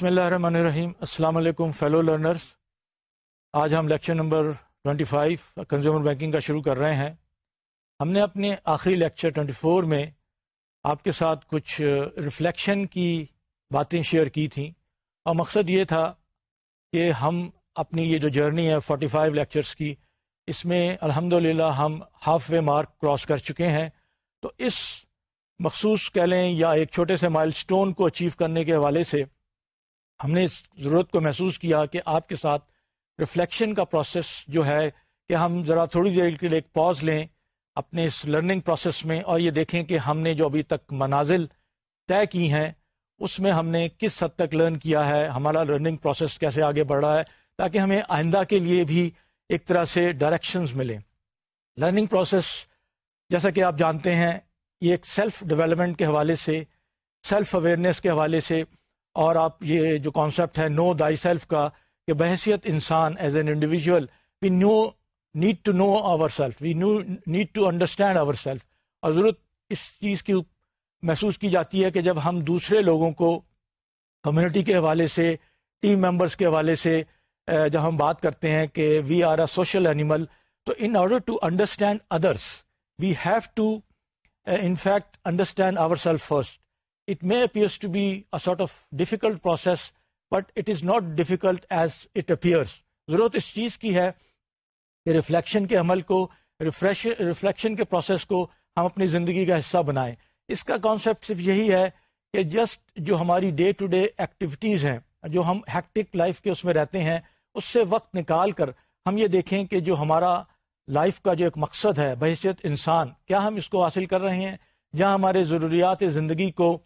بسم اللہ الرحمن الرحیم۔ السلام علیکم فیلو لرنرز آج ہم لیکچر نمبر 25 کنزیومر بینکنگ کا شروع کر رہے ہیں۔ ہم نے اپنے آخری لیکچر 24 میں آپ کے ساتھ کچھ ریفلیکشن کی باتیں شیئر کی تھیں۔ اور مقصد یہ تھا کہ ہم اپنی یہ جو جرنی ہے 45 لیکچرز کی، اس میں الحمد ہم ہاف وے مارک کراس کر چکے ہیں۔ تو اس مخصوص کہہ لیں یا ایک چھوٹے سے مائل سٹون کو اچیو کرنے کے حوالے سے ہم نے اس ضرورت کو محسوس کیا کہ آپ کے ساتھ ریفلیکشن کا پروسیس جو ہے کہ ہم ذرا تھوڑی دیر کے لیے ایک پاز لیں اپنے اس لرننگ پروسیس میں اور یہ دیکھیں کہ ہم نے جو ابھی تک منازل طے کی ہیں، اس میں ہم نے کس حد تک لرن کیا ہے، ہمارا لرننگ پروسیس کیسے آگے بڑھ رہا ہے، تاکہ ہمیں آئندہ کے لیے بھی ایک طرح سے ڈائریکشنز ملیں۔ لرننگ پروسیس جیسا کہ آپ جانتے ہیں، یہ ایک سیلف ڈیولپمنٹ کے حوالے سے سیلف اویئرنیس کے حوالے سے اور آپ یہ جو کانسیپٹ ہے نو دائی سیلف کا، کہ بحثیت انسان as an individual we know need to know our self we know need to understand our self اور ضرورت اس چیز کی محسوس کی جاتی ہے کہ جب ہم دوسرے لوگوں کو کمیونٹی کے حوالے سے ٹیم ممبرس کے حوالے سے جب ہم بات کرتے ہیں کہ we are a social animal تو in order to understand others we have to in fact understand our self first it may appears to be a sort of difficult process but it is not difficult as it appears ضرورت اس چیز کی ہے کہ reflection کے عمل کو refresh reflection کے پروسیس کو ہم اپنی زندگی کا حصہ بنائیں اس کا کانسیپٹ صرف یہی ہے کہ جسٹ جو ہماری ڈے ٹو ڈے ایکٹیویٹیز ہیں جو ہم ہیکٹک لائف کے اس میں رہتے ہیں اس سے وقت نکال کر ہم یہ دیکھیں کہ جو ہمارا لائف کا جو ایک مقصد ہے بحثیت انسان کیا ہم اس کو حاصل کر رہے ہیں جہاں ہمارے ضروریات زندگی کو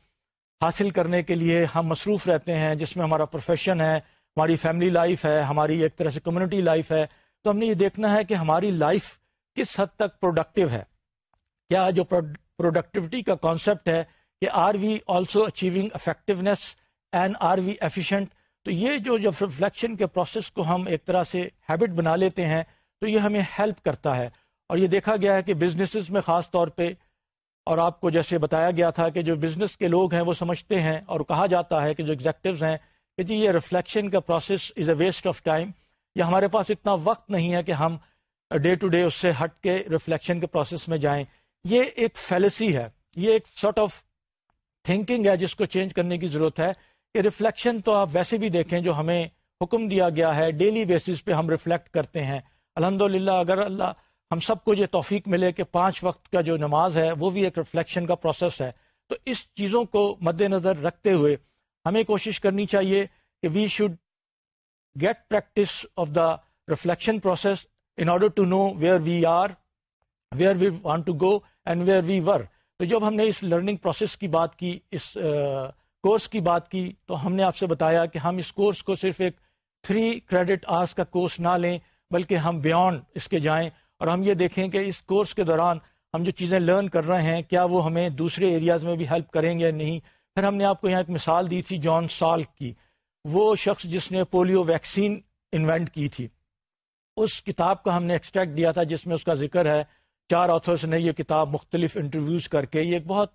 حاصل کرنے کے لیے ہم مصروف رہتے ہیں، جس میں ہمارا پروفیشن ہے، ہماری فیملی لائف ہے، ہماری ایک طرح سے کمیونٹی لائف ہے۔ تو ہم نے یہ دیکھنا ہے کہ ہماری لائف کس حد تک پروڈکٹیو ہے۔ کیا جو پروڈکٹیوٹی کا کانسیپٹ ہے کہ are we also achieving effectiveness and are we efficient تو یہ جو جب ریفلیکشن کے پروسیس کو ہم ایک طرح سے ہیبٹ بنا لیتے ہیں، تو یہ ہمیں ہیلپ کرتا ہے۔ اور یہ دیکھا گیا ہے کہ بزنسز میں خاص طور پہ اور آپ کو جیسے بتایا گیا تھا کہ جو بزنس کے لوگ ہیں وہ سمجھتے ہیں اور کہا جاتا ہے کہ جو ایگزیکٹوز ہیں، کہ جی یہ ریفلیکشن کا process is a waste of time یا ہمارے پاس اتنا وقت نہیں ہے کہ ہم ڈے ٹو ڈے اس سے ہٹ کے ریفلیکشن کے پروسیس میں جائیں۔ یہ ایک فیلسی ہے۔ یہ ایک سارٹ آف تھنکنگ ہے جس کو چینج کرنے کی ضرورت ہے۔ کہ ریفلیکشن تو آپ ویسے بھی دیکھیں جو ہمیں حکم دیا گیا ہے ڈیلی بیسس پہ ہم ریفلیکٹ کرتے ہیں۔ الحمد اگر اللہ ہم سب کو یہ توفیق ملے کہ پانچ وقت کا جو نماز ہے، وہ بھی ایک ریفلیکشن کا پروسیس ہے۔ تو اس چیزوں کو مد نظر رکھتے ہوئے ہمیں کوشش کرنی چاہیے کہ we should get practice of the reflection process in order to know where we are where we want to go and where we were تو جب ہم نے اس لرننگ پروسیس کی بات کی، اس کورس کی بات کی، تو ہم نے آپ سے بتایا کہ ہم اس کورس کو صرف ایک تھری کریڈٹ آرس کا کورس نہ لیں، بلکہ ہم بیانڈ اس کے جائیں۔ اور ہم یہ دیکھیں کہ اس کورس کے دوران ہم جو چیزیں لرن کر رہے ہیں، کیا وہ ہمیں دوسرے ایریاز میں بھی ہیلپ کریں گے یا نہیں؟ پھر ہم نے آپ کو یہاں ایک مثال دی تھی، جان سالک کی۔ وہ شخص جس نے پولیو ویکسین انوینٹ کی تھی۔ اس کتاب کا ہم نے ایکسٹریکٹ دیا تھا، جس میں اس کا ذکر ہے۔ چار آتھرس نے یہ کتاب مختلف انٹرویوز کر کے، یہ ایک بہت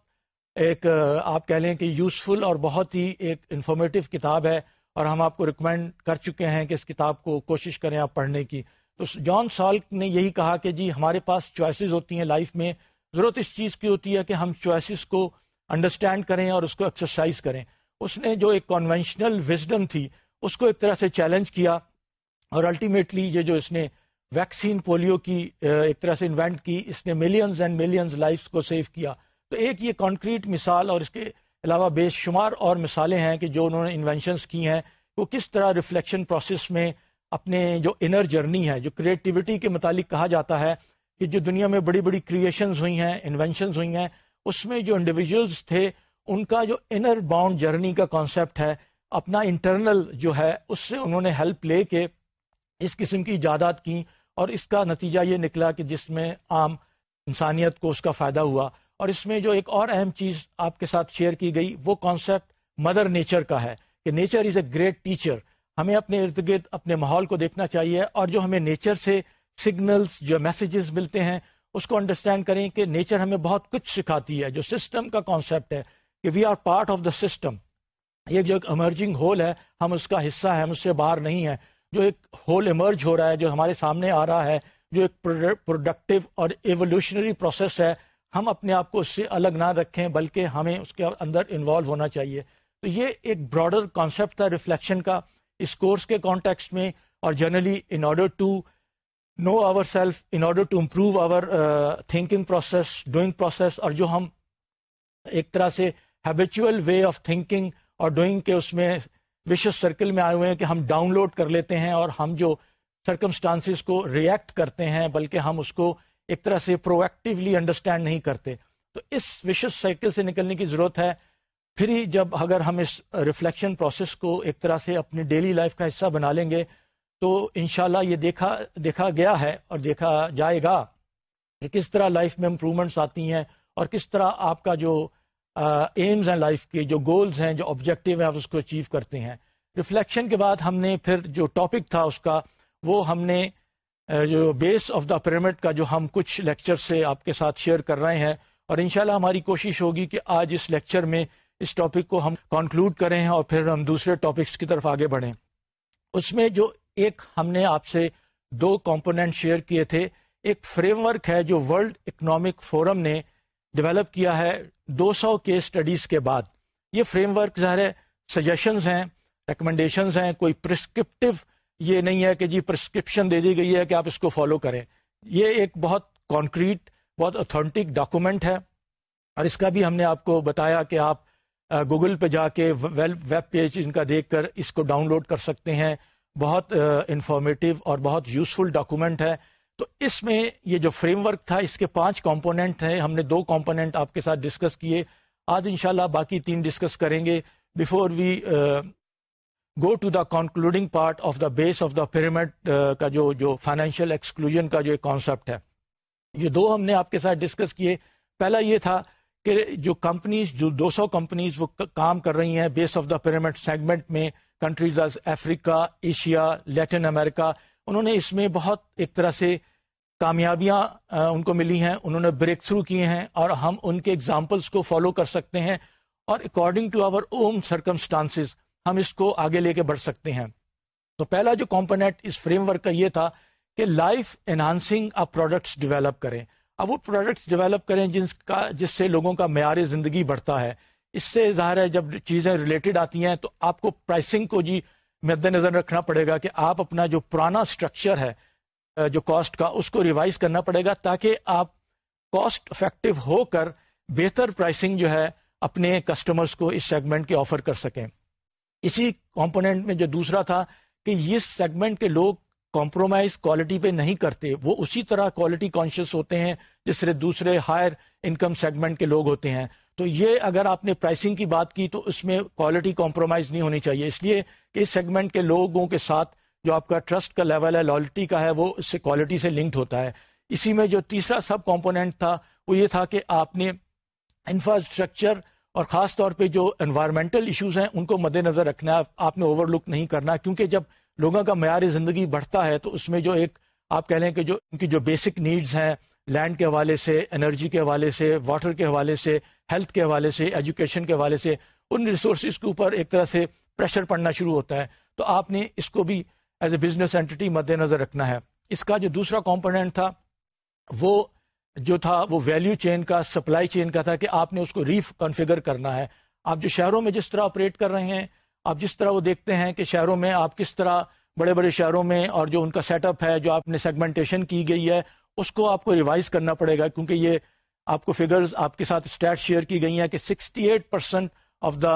ایک، آپ کہہ لیں کہ یوزفل اور بہت ہی ایک انفارمیٹو کتاب ہے۔ اور ہم آپ کو ریکمینڈ کر چکے ہیں کہ اس کتاب کو کوشش کریں آپ پڑھنے کی۔ تو جان سالک نے یہی کہا کہ جی ہمارے پاس چوائسیز ہوتی ہیں لائف میں۔ ضرورت اس چیز کی ہوتی ہے کہ ہم چوائسیز کو انڈرسٹینڈ کریں اور اس کو ایکسرسائز کریں۔ اس نے جو ایک کنونشنل وزڈم تھی، اس کو ایک طرح سے چیلنج کیا اور الٹیمیٹلی یہ جو اس نے ویکسین پولیو کی ایک طرح سے انوینٹ کی، اس نے ملینز اینڈ ملینز لائف کو سیو کیا۔ تو ایک یہ کانکریٹ مثال اور اس کے علاوہ بے شمار اور مثالیں ہیں کہ جو انہوں نے انوینشنس کی ہیں، وہ کس طرح ریفلیکشن پروسیس میں اپنے جو انر جرنی ہے جو کریٹیوٹی کے متعلق کہا جاتا ہے کہ جو دنیا میں بڑی بڑی کریشنز ہوئی ہیں انوینشنز ہوئی ہیں، اس میں جو انڈیویجولس تھے، ان کا جو انر باؤنڈ جرنی کا کانسیپٹ ہے، اپنا انٹرنل جو ہے، اس سے انہوں نے ہیلپ لے کے اس قسم کی ایجادات کی اور اس کا نتیجہ یہ نکلا کہ جس میں عام انسانیت کو اس کا فائدہ ہوا۔ اور اس میں جو ایک اور اہم چیز آپ کے ساتھ شیئر کی گئی، وہ کانسیپٹ مدر نیچر کا ہے کہ nature is a great teacher ہمیں اپنے ارد گرد، اپنے ماحول کو دیکھنا چاہیے اور جو ہمیں نیچر سے سگنلز جو میسیجز ملتے ہیں، اس کو انڈرسٹینڈ کریں کہ نیچر ہمیں بہت کچھ سکھاتی ہے، جو سسٹم کا کانسیپٹ ہے کہ we are part of the system یہ جو ایک امرجنگ ہول ہے، ہم اس کا حصہ ہے ہم اس سے باہر نہیں ہیں۔ جو ایک ہول ایمرج ہو رہا ہے، جو ہمارے سامنے آ رہا ہے، جو ایک پروڈکٹیو اور ایولیوشنری پروسیس ہے، ہم اپنے آپ کو اس سے الگ نہ رکھیں، بلکہ ہمیں اس کے اندر انوالو ہونا چاہیے۔ تو یہ ایک براڈر کانسیپٹ تھا ریفلیکشن کا۔ اس کورس کے کانٹیکسٹ میں اور generally in order to know our self in order to improve our thinking process doing process اور جو ہم ایک طرح سے ہیبیچل وے آف تھنکنگ اور ڈوئنگ کے اس میں وشس سرکل میں آئے ہوئے ہیں کہ ہم ڈاؤن لوڈ کر لیتے ہیں اور ہم جو سرکمسٹانسز کو ریئیکٹ کرتے ہیں بلکہ ہم اس کو ایک طرح سے پرویکٹیولی انڈرسٹینڈ نہیں کرتے۔ تو اس وشس سائیکل سے نکلنے کی ضرورت ہے پھر ہی جب اگر ہم اس ریفلیکشن پروسیس کو ایک طرح سے اپنی ڈیلی لائف کا حصہ بنا لیں گے، تو انشاءاللہ یہ دیکھا دیکھا گیا ہے اور دیکھا جائے گا کہ کس طرح لائف میں امپرومنٹس آتی ہیں اور کس طرح آپ کا جو ایمز ہیں لائف کے، جو گولز ہیں، جو آبجیکٹیو ہیں، آپ اس کو اچیو کرتے ہیں۔ ریفلیکشن کے بعد ہم نے پھر جو ٹاپک تھا اس کا، وہ ہم نے جو بیس آف دا پیرامڈ کا جو ہم کچھ لیکچر سے آپ کے ساتھ شیئر کر رہے ہیں۔ اور انشاءاللہ ہماری کوشش ہوگی کہ آج اس لیکچر میں اس ٹاپک کو ہم کنکلوڈ کریں اور پھر ہم دوسرے ٹاپکس کی طرف آگے بڑھیں۔ اس میں جو ایک ہم نے آپ سے دو کمپوننٹ شیئر کیے تھے، ایک فریم ورک ہے جو ورلڈ اکنامک فورم نے ڈیولپ کیا ہے دو سو کے اسٹڈیز کے بعد۔ یہ فریم ورک ظاہر ہے سجیشنز ہیں ریکمنڈیشنز ہیں، کوئی پرسکرپٹیو یہ نہیں ہے کہ جی پرسکرپشن دے دی گئی ہے کہ آپ اس کو فالو کریں۔ یہ ایک بہت کانکریٹ بہت اتھینٹک ڈاکومنٹ ہے۔ اور اس کا بھی ہم نے آپ کو بتایا کہ آپ گوگل پہ جا کے ویب پیج ان کا دیکھ کر اس کو ڈاؤن لوڈ کر سکتے ہیں۔ بہت انفارمیٹیو اور بہت یوزفل ڈاکومنٹ ہے۔ تو اس میں یہ جو فریم ورک تھا، اس کے پانچ کمپوننٹ ہیں۔ ہم نے دو کمپوننٹ آپ کے ساتھ ڈسکس کیے۔ آج انشاءاللہ باقی تین ڈسکس کریں گے۔ Before we go to the concluding part of the base of the pyramid کا جو جو فائنینشیل ایکسکلوژن کا جو کانسیپٹ ہے۔ یہ دو ہم نے آپ کے ساتھ ڈسکس کیے۔ پہلا یہ تھا کہ جو کمپنیز، جو دو سو کمپنیز وہ کام کر رہی ہیں base of the pyramid segment میں countries Africa Asia Latin America انہوں نے اس میں بہت ایک طرح سے کامیابیاں ان کو ملی ہیں، انہوں نے بریک تھرو کیے ہیں اور ہم ان کے ایگزامپلس کو فالو کر سکتے ہیں اور according to our um circumstances ہم اس کو آگے لے کے بڑھ سکتے ہیں۔ تو پہلا جو کمپونیٹ اس فریم ورک کا یہ تھا کہ لائف انہانسنگ آپ پروڈکٹس ڈیولپ کریں۔ اب وہ پروڈکٹس ڈیولپ کریں جس کا جس سے لوگوں کا معیار زندگی بڑھتا ہے۔ اس سے ظاہر ہے جب چیزیں ریلیٹڈ آتی ہیں تو آپ کو پرائسنگ کو جی مد نظر رکھنا پڑے گا کہ آپ اپنا جو پرانا اسٹرکچر ہے جو کاسٹ کا، اس کو ریوائز کرنا پڑے گا تاکہ آپ کاسٹ افیکٹو ہو کر بہتر پرائسنگ جو ہے اپنے کسٹمرز کو اس سیگمنٹ کے آفر کر سکیں۔ اسی کمپوننٹ میں جو دوسرا تھا کہ اس سیگمنٹ کے لوگ کمپرومائز کوالٹی پہ نہیں کرتے، وہ اسی طرح کوالٹی کانشیس ہوتے ہیں جس سے دوسرے ہائر انکم سیگمنٹ کے لوگ ہوتے ہیں۔ تو یہ اگر آپ نے پرائسنگ کی بات کی تو اس میں کوالٹی کمپرومائز نہیں ہونی چاہیے۔ اس لیے کہ اس سیگمنٹ کے لوگوں کے ساتھ جو آپ کا ٹرسٹ کا لیول ہے لائلٹی کا ہے، وہ اس سے کوالٹی سے لنکڈ ہوتا ہے۔ اسی میں جو تیسرا سب کمپوننٹ تھا، وہ یہ تھا کہ آپ نے انفراسٹرکچر اور خاص طور پہ جو انوائرمنٹل ایشوز ہیں، ان کو مد نظر رکھنا آپ نے اوور لک نہیں کرنا، کیونکہ جب لوگوں کا معیار زندگی بڑھتا ہے تو اس میں جو ایک آپ کہہ لیں کہ جو ان کی جو بیسک نیڈز ہیں لینڈ کے حوالے سے انرجی کے حوالے سے واٹر کے حوالے سے ہیلتھ کے حوالے سے ایجوکیشن کے حوالے سے، ان ریسورسز کے اوپر ایک طرح سے پریشر پڑنا شروع ہوتا ہے۔ تو آپ نے اس کو بھی ایز اے بزنس اینٹی مد نظر رکھنا ہے۔ اس کا جو دوسرا کمپوننٹ تھا، وہ جو تھا، وہ ویلیو چین کا سپلائی چین کا تھا کہ آپ نے اس کو ریف کنفیگر کرنا ہے۔ آپ جو شہروں میں جس طرح آپریٹ کر رہے ہیں آپ جس طرح وہ دیکھتے ہیں کہ شہروں میں آپ کس طرح بڑے بڑے شہروں میں اور جو ان کا سیٹ اپ ہے، جو آپ نے سیگمنٹیشن کی گئی ہے، اس کو آپ کو ریوائز کرنا پڑے گا کیونکہ یہ آپ کو فگرز آپ کے ساتھ اسٹیٹ شیئر کی گئی ہیں کہ sixty eight percent of the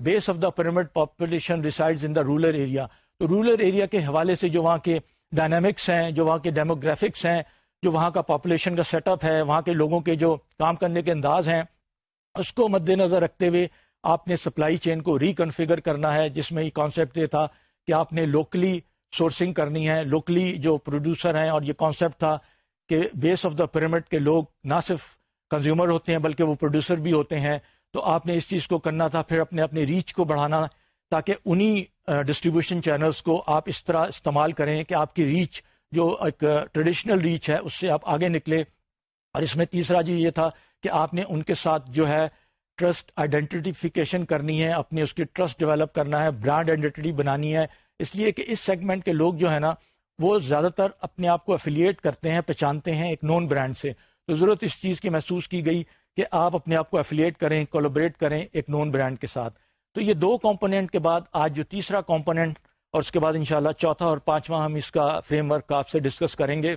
base of the pyramid population resides in the rural area تو رورل ایریا کے حوالے سے جو وہاں کے ڈائنامکس ہیں، جو وہاں کے ڈیموگرافکس ہیں، جو وہاں کا پاپولیشن کا سیٹ اپ ہے، وہاں کے لوگوں کے جو کام کرنے کے انداز ہیں، اس کو مد نظر رکھتے ہوئے آپ نے سپلائی چین کو ریکنفیگر کرنا ہے، جس میں یہ کانسیپٹ یہ تھا کہ آپ نے لوکلی سورسنگ کرنی ہے لوکلی جو پروڈیوسر ہیں، اور یہ کانسیپٹ تھا کہ بیس آف دا پیرامڈ کے لوگ نہ صرف کنزیومر ہوتے ہیں، بلکہ وہ پروڈیوسر بھی ہوتے ہیں۔ تو آپ نے اس چیز کو کرنا تھا، پھر اپنے اپنے ریچ کو بڑھانا تاکہ انہی ڈسٹریبیوشن چینلز کو آپ اس طرح استعمال کریں کہ آپ کی ریچ جو ایک ٹریڈیشنل ریچ ہے، اس سے آپ آگے نکلے۔ اور اس میں تیسرا جی یہ تھا کہ آپ نے ان کے ساتھ جو ہے ٹرسٹ آئیڈینٹیفیکیشن کرنی ہے، اپنی اس کی ٹرسٹ ڈیولپ کرنا ہے، برانڈ آئیڈینٹی بنانی ہے۔ اس لیے کہ اس سیگمنٹ کے لوگ جو ہے نا، وہ زیادہ تر اپنے آپ کو افیلیٹ کرتے ہیں، پہچانتے ہیں ایک نون برانڈ سے۔ تو ضرورت اس چیز کی محسوس کی گئی کہ آپ اپنے آپ کو افیلیٹ کریں کولوبریٹ کریں ایک نون برانڈ کے ساتھ۔ تو یہ دو کمپوننٹ کے بعد آج جو تیسرا کمپوننٹ اور اس کے بعد انشاءاللہ چوتھا اور پانچواں ہم اس کا فریم ورک آپ سے ڈسکس کریں گے۔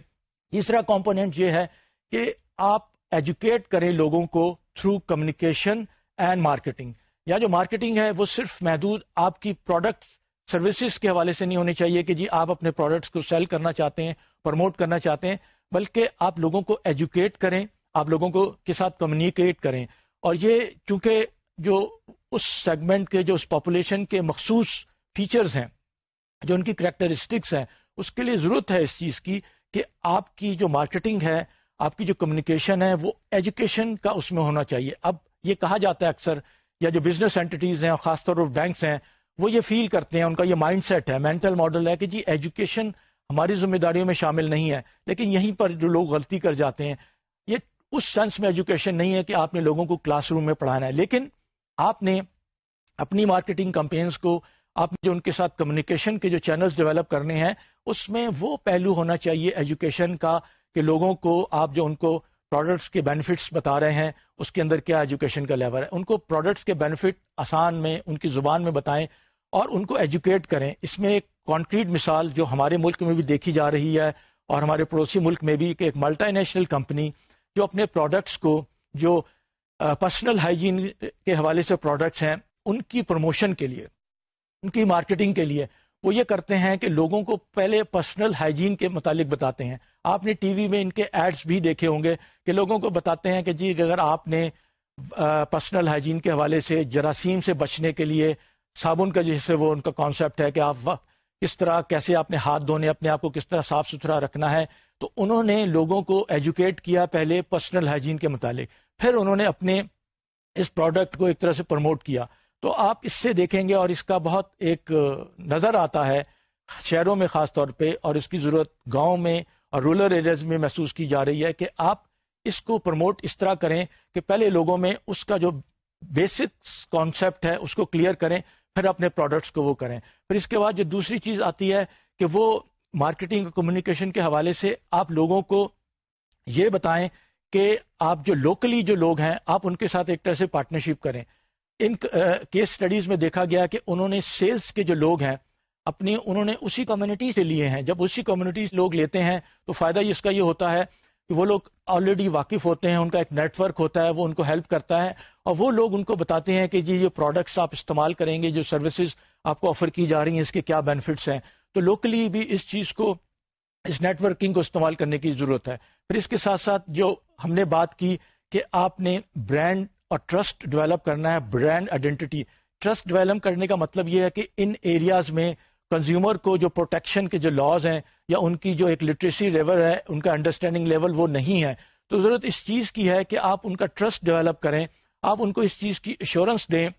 تیسرا کمپوننٹ یہ ہے کہ آپ ایجوکیٹ کریں لوگوں کو تھرو کمیونیکیشن اینڈ مارکیٹنگ یا جو مارکیٹنگ ہے وہ صرف محدود آپ کی پروڈکٹ سروسز کے حوالے سے نہیں ہونی چاہیے کہ جی آپ اپنے پروڈکٹس کو سیل کرنا چاہتے ہیں پروموٹ کرنا چاہتے ہیں، بلکہ آپ لوگوں کو ایجوکیٹ کریں، آپ لوگوں کو کے ساتھ کمیونیکیٹ کریں۔ اور یہ چونکہ جو اس سیگمنٹ کے، جو اس پاپولیشن کے مخصوص فیچرز ہیں، جو ان کی کریکٹرسٹکس ہیں، اس کے لیے ضرورت ہے اس چیز کی کہ آپ کی جو مارکیٹنگ ہے آپ کی جو کمیونیکیشن ہے وہ ایجوکیشن کا اس میں ہونا چاہیے۔ اب یہ کہا جاتا ہے اکثر، یا جو بزنس اینٹیز ہیں خاص طور پر بینکس ہیں، وہ یہ فیل کرتے ہیں، ان کا یہ مائنڈ سیٹ ہے مینٹل ماڈل ہے کہ جی ایجوکیشن ہماری ذمہ داریوں میں شامل نہیں ہے۔ لیکن یہیں پر جو لوگ غلطی کر جاتے ہیں، یہ اس سینس میں ایجوکیشن نہیں ہے کہ آپ نے لوگوں کو کلاس روم میں پڑھانا ہے۔ لیکن آپ نے اپنی مارکیٹنگ کمپینس کو، آپ نے جو ان کے ساتھ کمیونیکیشن کے جو چینلز ڈیولپ کرنے ہیں، اس میں وہ پہلو ہونا چاہیے ایجوکیشن کا۔ کہ لوگوں کو آپ جو ان کو پروڈکٹس کے بینیفٹس بتا رہے ہیں، اس کے اندر کیا ایجوکیشن کا لیول ہے؟ ان کو پروڈکٹس کے بینیفٹ آسان میں، ان کی زبان میں بتائیں اور ان کو ایجوکیٹ کریں۔ اس میں ایک کانکریٹ مثال جو ہمارے ملک میں بھی دیکھی جا رہی ہے اور ہمارے پڑوسی ملک میں بھی، کہ ایک ملٹا نیشنل کمپنی جو اپنے پروڈکٹس کو، جو پرسنل ہائیجین کے حوالے سے پروڈکٹس ہیں، ان کی پروموشن کے لیے، ان کی مارکیٹنگ کے لیے وہ یہ کرتے ہیں کہ لوگوں کو پہلے پرسنل ہائیجین کے متعلق بتاتے ہیں۔ آپ نے ٹی وی میں ان کے ایڈس بھی دیکھے ہوں گے کہ لوگوں کو بتاتے ہیں کہ جی اگر آپ نے پرسنل ہائیجین کے حوالے سے جراثیم سے بچنے کے لیے صابن کا جیسے وہ ان کا کانسیپٹ ہے کہ آپ کس طرح، کیسے اپنے ہاتھ دھونے، اپنے آپ کو کس طرح صاف ستھرا رکھنا ہے، تو انہوں نے لوگوں کو ایجوکیٹ کیا پہلے پرسنل ہائیجین کے متعلق۔ پھر انہوں نے اپنے اس پروڈکٹ کو ایک طرح سے پروموٹ کیا۔ تو آپ اس سے دیکھیں گے اور اس کا بہت ایک نظر آتا ہے شہروں میں خاص طور پہ اور اس کی ضرورت گاؤں میں اور رورل ایریاز میں محسوس کی جا رہی ہے کہ آپ اس کو پروموٹ اس طرح کریں کہ پہلے لوگوں میں اس کا جو بیسک کانسیپٹ ہے، اس کو کلیئر کریں، پھر اپنے پروڈکٹس کو وہ کریں۔ پھر اس کے بعد جو دوسری چیز آتی ہے کہ وہ مارکیٹنگ کمیونیکیشن کے حوالے سے آپ لوگوں کو یہ بتائیں کہ آپ جو لوکلی جو لوگ ہیں، آپ ان کے ساتھ ایک طرح سے پارٹنرشپ کریں۔ ان کیس اسٹڈیز میں دیکھا گیا کہ انہوں نے سیلس کے جو لوگ ہیں اپنی انہوں نے اسی کمیونٹی سے لیے ہیں۔ جب اسی کمیونٹی سے لوگ لیتے ہیں تو فائدہ اس کا یہ ہوتا ہے کہ وہ لوگ آلریڈی واقف ہوتے ہیں، ان کا ایک نیٹ ورک ہوتا ہے، وہ ان کو ہیلپ کرتا ہے اور وہ لوگ ان کو بتاتے ہیں کہ جی یہ پروڈکٹس آپ استعمال کریں گے، جو سروسز آپ کو آفر کی جا رہی ہیں، اس کے کیا بینیفٹس ہیں۔ تو لوکلی بھی اس چیز کو، اس نیٹ ورکنگ کو استعمال کرنے کی ضرورت ہے۔ پھر اس کے ساتھ ساتھ جو ہم نے بات کی کہ آپ نے برانڈ اور ٹرسٹ ڈیولپ کرنا ہے برانڈ آئیڈینٹی ٹرسٹ ڈیولپ کرنے کا مطلب یہ ہے کہ ان ایریاز میں کنزیومر کو جو پروٹیکشن کے جو لاز ہیں یا ان کی جو ایک لٹریسی لیول ہے، ان کا انڈرسٹینڈنگ لیول وہ نہیں ہے۔ تو ضرورت اس چیز کی ہے کہ آپ ان کا ٹرسٹ ڈیولپ کریں۔ آپ ان کو اس چیز کی ایشورنس دیں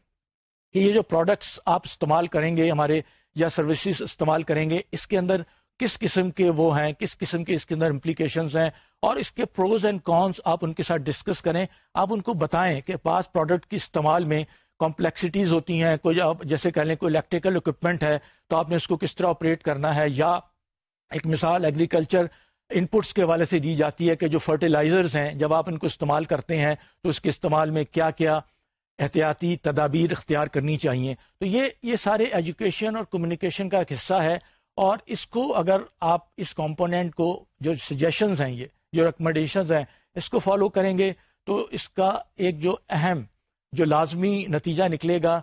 کہ یہ جو پروڈکٹس آپ استعمال کریں گے، ہمارے یا سروسز استعمال کریں گے، اس کے اندر کس قسم کے وہ ہیں، کس قسم کے اس کے اندر امپلیکیشنز ہیں اور اس کے پروز اینڈ کونس آپ ان کے ساتھ ڈسکس کریں۔ آپ ان کو بتائیں کہ پاس پروڈکٹ کی استعمال میں کمپلیکسٹیز ہوتی ہیں، کوئی آپ جیسے کہہ لیں کوئی الیکٹریکل اکوپمنٹ ہے، تو آپ نے اس کو کس طرح آپریٹ کرنا ہے؟ یا ایک مثال ایگریکلچر انپٹس کے حوالے سے دی جاتی ہے کہ جو فرٹیلائزرز ہیں، جب آپ ان کو استعمال کرتے ہیں، تو اس کے استعمال میں کیا کیا احتیاطی تدابیر اختیار کرنی چاہیے؟ تو یہ یہ سارے ایجوکیشن اور کمیونیکیشن کا ایک حصہ ہے، اور اس کو اگر آپ اس کمپوننٹ کو، جو سجیشنز ہیں یہ، جو ریکمنڈیشنز ہیں، اس کو فالو کریں گے، تو اس کا ایک جو اہم جو لازمی نتیجہ نکلے گا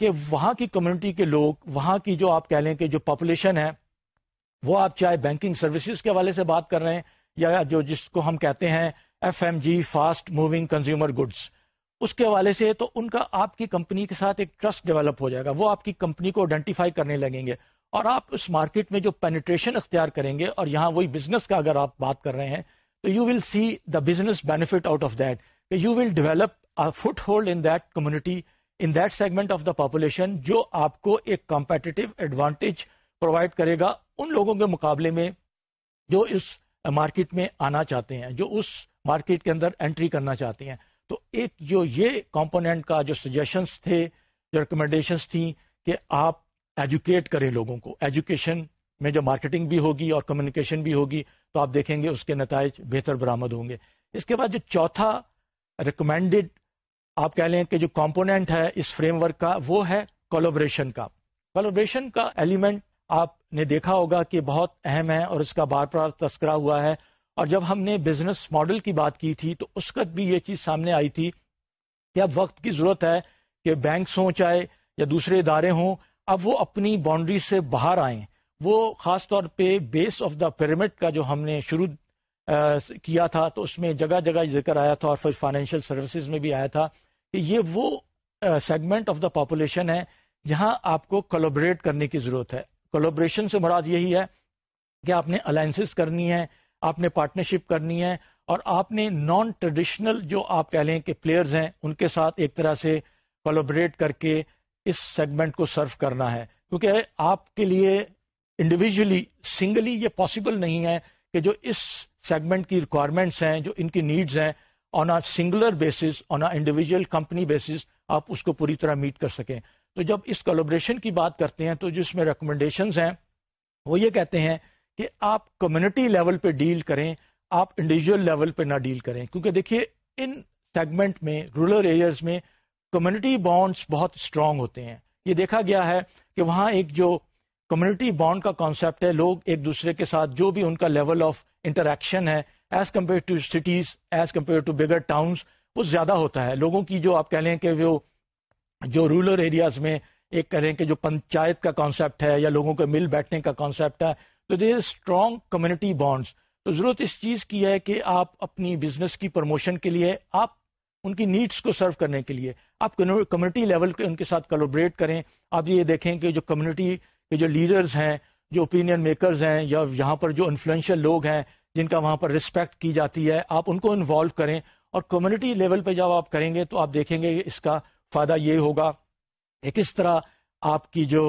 کہ وہاں کی کمیونٹی کے لوگ، وہاں کی جو آپ کہہ لیں کہ جو پاپولیشن ہے، وہ آپ چاہے بینکنگ سروسز کے حوالے سے بات کر رہے ہیں یا جو جس کو ہم کہتے ہیں F M G fast moving consumer goods اس کے حوالے سے تو ان کا آپ کی کمپنی کے ساتھ ایک ٹرسٹ ڈیولپ ہو جائے گا۔ وہ آپ کی کمپنی کو آئیڈینٹیفائی کرنے لگیں گے۔ اور آپ اس مارکیٹ میں جو پینیٹریشن اختیار کریں گے، اور یہاں وہی بزنس کا اگر آپ بات کر رہے ہیں، تو you will see the business benefit out of that کہ you will develop foothold in that community in that segment of the population جو آپ کو ایک کمپیٹیو ایڈوانٹیج پرووائڈ کرے گا ان لوگوں کے مقابلے میں جو اس مارکیٹ میں آنا چاہتے ہیں، جو اس مارکیٹ کے اندر انٹری کرنا چاہتے ہیں۔ تو ایک جو یہ کمپوننٹ کا جو سجیشنس تھے، جو ریکمنڈیشنس تھیں کہ آپ ایجوکیٹ کریں لوگوں کو۔ ایجوکیشن میں جو مارکیٹنگ بھی ہوگی اور کمیونیکیشن بھی ہوگی، تو آپ دیکھیں گے اس کے نتائج بہتر برآمد ہوں گے۔ اس کے بعد جو چوتھا ریکمینڈڈ آپ کہہ لیں کہ جو کمپوننٹ ہے اس فریم ورک کا وہ ہے کولوبریشن کا۔ کولوبریشن کا ایلیمنٹ آپ نے دیکھا ہوگا کہ بہت اہم ہے اور اس کا بار بار تذکرہ ہوا ہے۔ اور جب ہم نے بزنس ماڈل کی بات کی تھی تو اس وقت بھی یہ چیز سامنے آئی تھی کہ اب وقت کی ضرورت ہے کہ بینکس ہوں چاہے یا دوسرے ادارے ہوں، اب وہ اپنی باؤنڈری سے باہر آئیں۔ وہ خاص طور پہ بیس آف دا پیرامڈ کا جو ہم نے شروع کیا تھا تو اس میں جگہ جگہ ذکر آیا تھا اور پھر فائنینشیل سروسز میں بھی آیا تھا۔ کہ یہ وہ سیگمنٹ آف دا پاپولیشن ہے جہاں آپ کو کولوبریٹ کرنے کی ضرورت ہے۔ کولوبریشن سے مراد یہی ہے کہ آپ نے الائنسز کرنی ہے آپ نے پارٹنرشپ کرنی ہے اور آپ نے نان ٹریڈیشنل جو آپ کہہ لیں کہ پلیئرز ہیں، ان کے ساتھ ایک طرح سے کولوبریٹ کر کے اس سیگمنٹ کو سرو کرنا ہے۔ کیونکہ آپ کے لیے انڈیویجلی سنگلی یہ پاسبل نہیں ہے کہ جو اس سیگمنٹ کی ریکوائرمنٹس ہیں، جو ان کی نیڈز ہیں on a singular basis on a individual company basis آپ اس کو پوری طرح میٹ کر سکیں۔ تو جب اس کولوبریشن کی بات کرتے ہیں، تو جس میں ریکمنڈیشنز ہیں، وہ یہ کہتے ہیں کہ آپ کمیونٹی لیول پہ ڈیل کریں، آپ انڈیویجل لیول پہ نہ ڈیل کریں۔ کیونکہ دیکھیے، ان سیگمنٹ میں رورل ایریاز میں کمیونٹی بانڈس بہت اسٹرانگ ہوتے ہیں۔ یہ دیکھا گیا ہے کہ وہاں ایک جو کمیونٹی بانڈ کا کانسیپٹ ہے، لوگ ایک دوسرے کے ساتھ جو بھی ان کا لیول آف انٹریکشن ہے as compare to cities as compare to bigger towns وہ زیادہ ہوتا ہے۔ لوگوں کی جو آپ کہہ لیں کہ وہ جو رورل ایریاز میں ایک کریں کہ جو پنچایت کا کانسیپٹ ہے یا لوگوں کے مل بیٹھنے کا کانسیپٹ ہے، تو دیر اسٹرانگ کمیونٹی بانڈس تو ضرورت اس چیز کی ہے کہ آپ اپنی بزنس کی پروموشن کے لیے، آپ ان کی نیڈس کو سرو کرنے کے لیے، آپ کمیونٹی لیول کے ان کے ساتھ کلوبریٹ کریں۔ آپ یہ دیکھیں کہ جو کمیونٹی کے جو لیڈرز ہیں، جو اوپینین میکرز ہیں یا یہاں پر جو انفلوئنشل لوگ ہیں جن کا وہاں پر رسپیکٹ کی جاتی ہے، آپ ان کو انوالو کریں اور کمیونٹی لیول پہ جب آپ کریں گے تو آپ دیکھیں گے اس کا فائدہ یہ ہوگا کہ کس طرح آپ کی جو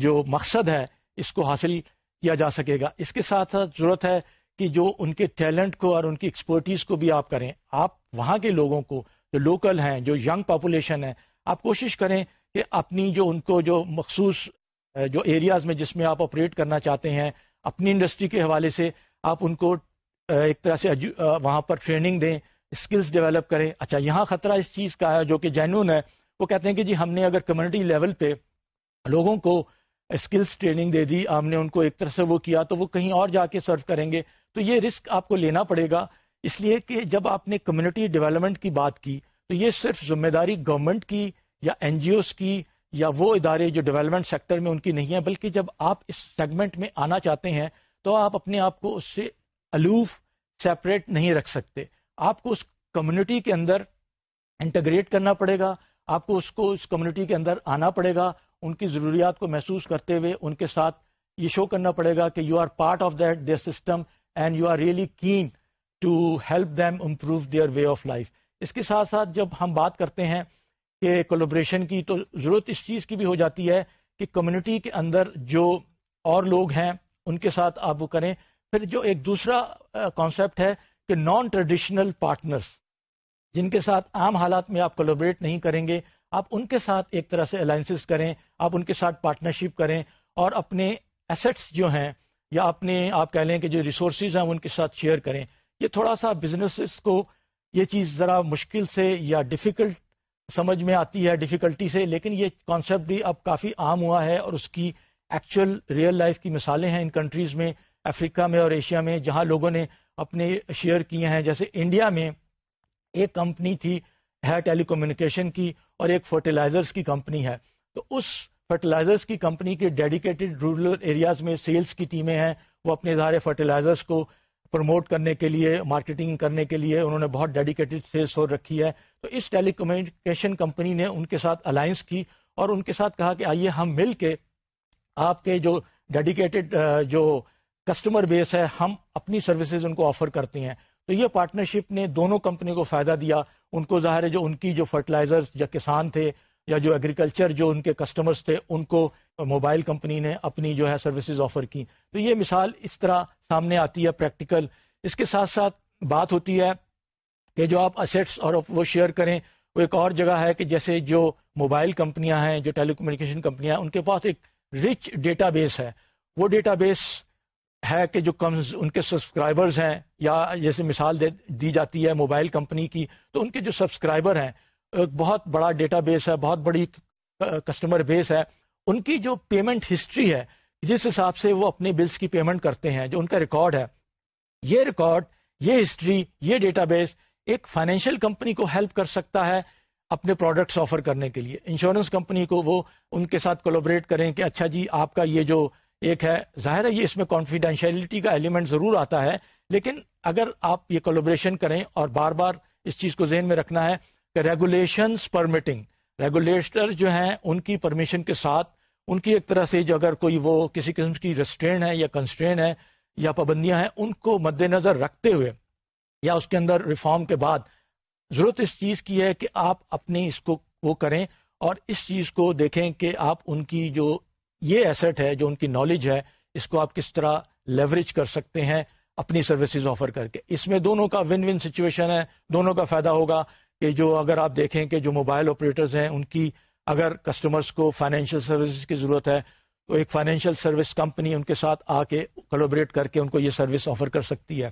جو مقصد ہے، اس کو حاصل کیا جا سکے گا۔ اس کے ساتھ ساتھ ضرورت ہے کہ جو ان کے ٹیلنٹ کو اور ان کی ایکسپرٹیز کو بھی آپ کریں۔ آپ وہاں کے لوگوں کو، جو لوکل ہیں، جو ینگ پاپولیشن ہے آپ کوشش کریں کہ اپنی جو ان کو جو مخصوص، جو ایریاز میں جس میں آپ آپریٹ کرنا چاہتے ہیں، اپنی انڈسٹری کے حوالے سے آپ ان کو ایک طرح سے وہاں پر ٹریننگ دیں اسکلس ڈیولپ کریں۔ اچھا یہاں خطرہ اس چیز کا ہے جو کہ جینون ہے۔ وہ کہتے ہیں کہ جی ہم نے اگر کمیونٹی لیول پہ لوگوں کو اسکلس ٹریننگ دے دی، آپ نے ان کو ایک طرح سے وہ کیا، تو وہ کہیں اور جا کے سرو کریں گے۔ تو یہ رسک آپ کو لینا پڑے گا۔ اس لیے کہ جب آپ نے کمیونٹی ڈیولپمنٹ کی بات کی، تو یہ صرف ذمہ داری گورنمنٹ کی یا این جی اوز کی یا وہ ادارے جو ڈیولپمنٹ سیکٹر میں ان کی نہیں ہے بلکہ جب آپ اس سیگمنٹ میں آنا چاہتے ہیں تو آپ اپنے آپ کو اس سے الوف سیپریٹ نہیں رکھ سکتے۔ آپ کو اس کمیونٹی کے اندر انٹیگریٹ کرنا پڑے گا، آپ کو اس کو اس کمیونٹی کے اندر آنا پڑے گا، ان کی ضروریات کو محسوس کرتے ہوئے ان کے ساتھ یہ شو کرنا پڑے گا کہ you are part of that their system and you are really can to help them improve their way of life اس کے ساتھ ساتھ جب ہم بات کرتے ہیں کہ کولوبریشن کی تو ضرورت اس چیز کی بھی ہو جاتی ہے کہ کمیونٹی کے اندر جو اور لوگ ہیں ان کے ساتھ آپ وہ کریں۔ پھر جو ایک دوسرا کانسیپٹ ہے کہ نان ٹریڈیشنل پارٹنرس جن کے ساتھ عام حالات میں آپ کولوبریٹ نہیں کریں گے، آپ ان کے ساتھ ایک طرح سے الائنسز کریں، آپ ان کے ساتھ پارٹنرشپ کریں اور اپنے ایسٹس جو ہیں یا اپنے، آپ کہہ لیں کہ جو ریسورسز ہیں ان کے ساتھ شیئر کریں۔ یہ تھوڑا سا بزنسز کو یہ چیز ذرا مشکل سے یا ڈیفیکلٹ سمجھ میں آتی ہے ڈیفیکلٹی سے، لیکن یہ کانسیپٹ بھی اب کافی عام ہوا ہے اور اس کی ایکچوئل ریئل لائف کی مثالیں ہیں ان کنٹریز میں افریقہ میں اور ایشیا میں، جہاں لوگوں نے اپنے شیئر کیے ہیں۔ جیسے انڈیا میں ایک کمپنی تھی، ہے ٹیلی کمیونیکیشن کی اور ایک فرٹیلائزرز کی کمپنی ہے۔ تو اس فرٹیلائزرز کی کمپنی کے ڈیڈیکیٹڈ رورل ایریاز میں سیلز کی ٹیمیں ہیں۔ وہ اپنے اظہار فرٹیلائزرز کو پروموٹ کرنے کے لیے مارکیٹنگ کرنے کے لیے انہوں نے بہت ڈیڈیکیٹڈ سیلس ہو رکھی ہے۔ تو اس ٹیلی کمیونیکیشن کمپنی نے ان کے ساتھ الائنس کی اور ان کے ساتھ کہا کہ آئیے ہم مل کے آپ کے جو ڈیڈیکیٹڈ جو کسٹمر بیس ہے، ہم اپنی سروسز ان کو آفر کرتے ہیں۔ تو یہ پارٹنرشپ نے دونوں کمپنی کو فائدہ دیا۔ ان کو ظاہر ہے جو ان کی جو فرٹیلائزر یا کسان تھے یا جو ایگریکلچر جو ان کے کسٹمرز تھے، ان کو موبائل کمپنی نے اپنی جو ہے سروسز آفر کی۔ تو یہ مثال اس طرح سامنے آتی ہے پریکٹیکل اس کے ساتھ ساتھ بات ہوتی ہے کہ جو آپ اسیٹس اور وہ شیئر کریں، وہ ایک اور جگہ ہے کہ جیسے جو موبائل کمپنیاں ہیں، جو ٹیلی کمیونیکیشن کمپنیاں ہیں، ان کے پاس ایک رچ ڈیٹا بیس ہے۔ وہ ڈیٹا بیس ہے کہ جو کمز ان کے سبسکرائبرز ہیں، یا جیسے مثال دی جاتی ہے موبائل کمپنی کی، تو ان کے جو سبسکرائبر ہیں، ایک بہت بڑا ڈیٹا بیس ہے، بہت بڑی کسٹمر بیس ہے۔ ان کی جو پیمنٹ ہسٹری ہے، جس حساب سے وہ اپنے بلس کی پیمنٹ کرتے ہیں، جو ان کا ریکارڈ ہے، یہ ریکارڈ یہ ہسٹری یہ ڈیٹا بیس ایک فائنینشیل کمپنی کو ہیلپ کر سکتا ہے۔ اپنے پروڈکٹس آفر کرنے کے لیے۔ انشورنس کمپنی کو وہ ان کے ساتھ کولوبریٹ کریں کہ اچھا جی آپ کا یہ جو ایک ہے، ظاہر ہے یہ اس میں کانفیڈینشیلٹی کا ایلیمنٹ ضرور آتا ہے، لیکن اگر آپ یہ کولوبریشن کریں اور بار بار اس چیز کو ذہن میں رکھنا ہے کہ ریگولیشنس پرمٹنگ ریگولیٹر جو ہیں ان کی پرمیشن کے ساتھ، ان کی ایک طرح سے جو اگر کوئی وہ کسی قسم کی ریسٹرین ہے یا کنسٹرین ہے یا پابندیاں ہیں، ان کو مد نظر رکھتے ہوئے یا اس کے اندر ریفارم کے بعد ضرورت اس چیز کی ہے کہ آپ اپنی اس کو وہ کریں اور اس چیز کو دیکھیں کہ آپ ان کی جو یہ ایسٹ ہے، جو ان کی نالج ہے، اس کو آپ کس طرح لیوریج کر سکتے ہیں اپنی سروسز آفر کر کے۔ اس میں دونوں کا ون ون سچویشن ہے، دونوں کا فائدہ ہوگا کہ جو اگر آپ دیکھیں کہ جو موبائل آپریٹرز ہیں، ان کی اگر کسٹمرز کو فائنینشیل سروسز کی ضرورت ہے، تو ایک فائنینشیل سروس کمپنی ان کے ساتھ آ کے کولوبریٹ کر کے ان کو یہ سروس آفر کر سکتی ہے۔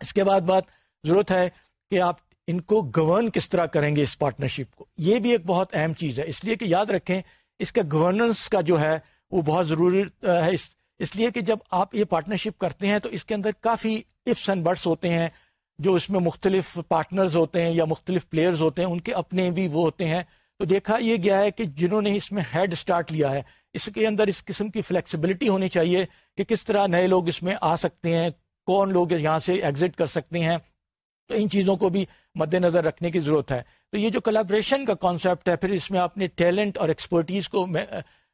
اس کے بعد بات ضرورت ہے کہ آپ ان کو گورن کس طرح کریں گے اس پارٹنرشپ کو؟ یہ بھی ایک بہت اہم چیز ہے۔ اس لیے کہ یاد رکھیں، اس کا گورننس کا جو ہے، وہ بہت ضروری ہے۔ اس اس لیے کہ جب آپ یہ پارٹنرشپ کرتے ہیں تو اس کے اندر کافی افس اینڈ بٹس ہوتے ہیں۔ جو اس میں مختلف پارٹنرز ہوتے ہیں یا مختلف پلیئرز ہوتے ہیں، ان کے اپنے بھی وہ ہوتے ہیں۔ تو دیکھا یہ گیا ہے کہ جنہوں نے اس میں ہیڈ سٹارٹ لیا ہے، اس کے اندر اس قسم کی فلیکسیبلٹی ہونی چاہیے کہ کس طرح نئے لوگ اس میں آ سکتے ہیں، کون لوگ یہاں سے ایگزٹ کر سکتے ہیں۔ تو ان چیزوں کو بھی مد نظر رکھنے کی ضرورت ہے۔ تو یہ جو کلیبریشن کا کانسیپٹ ہے، پھر اس میں آپ نے ٹیلنٹ اور ایکسپرٹیز کو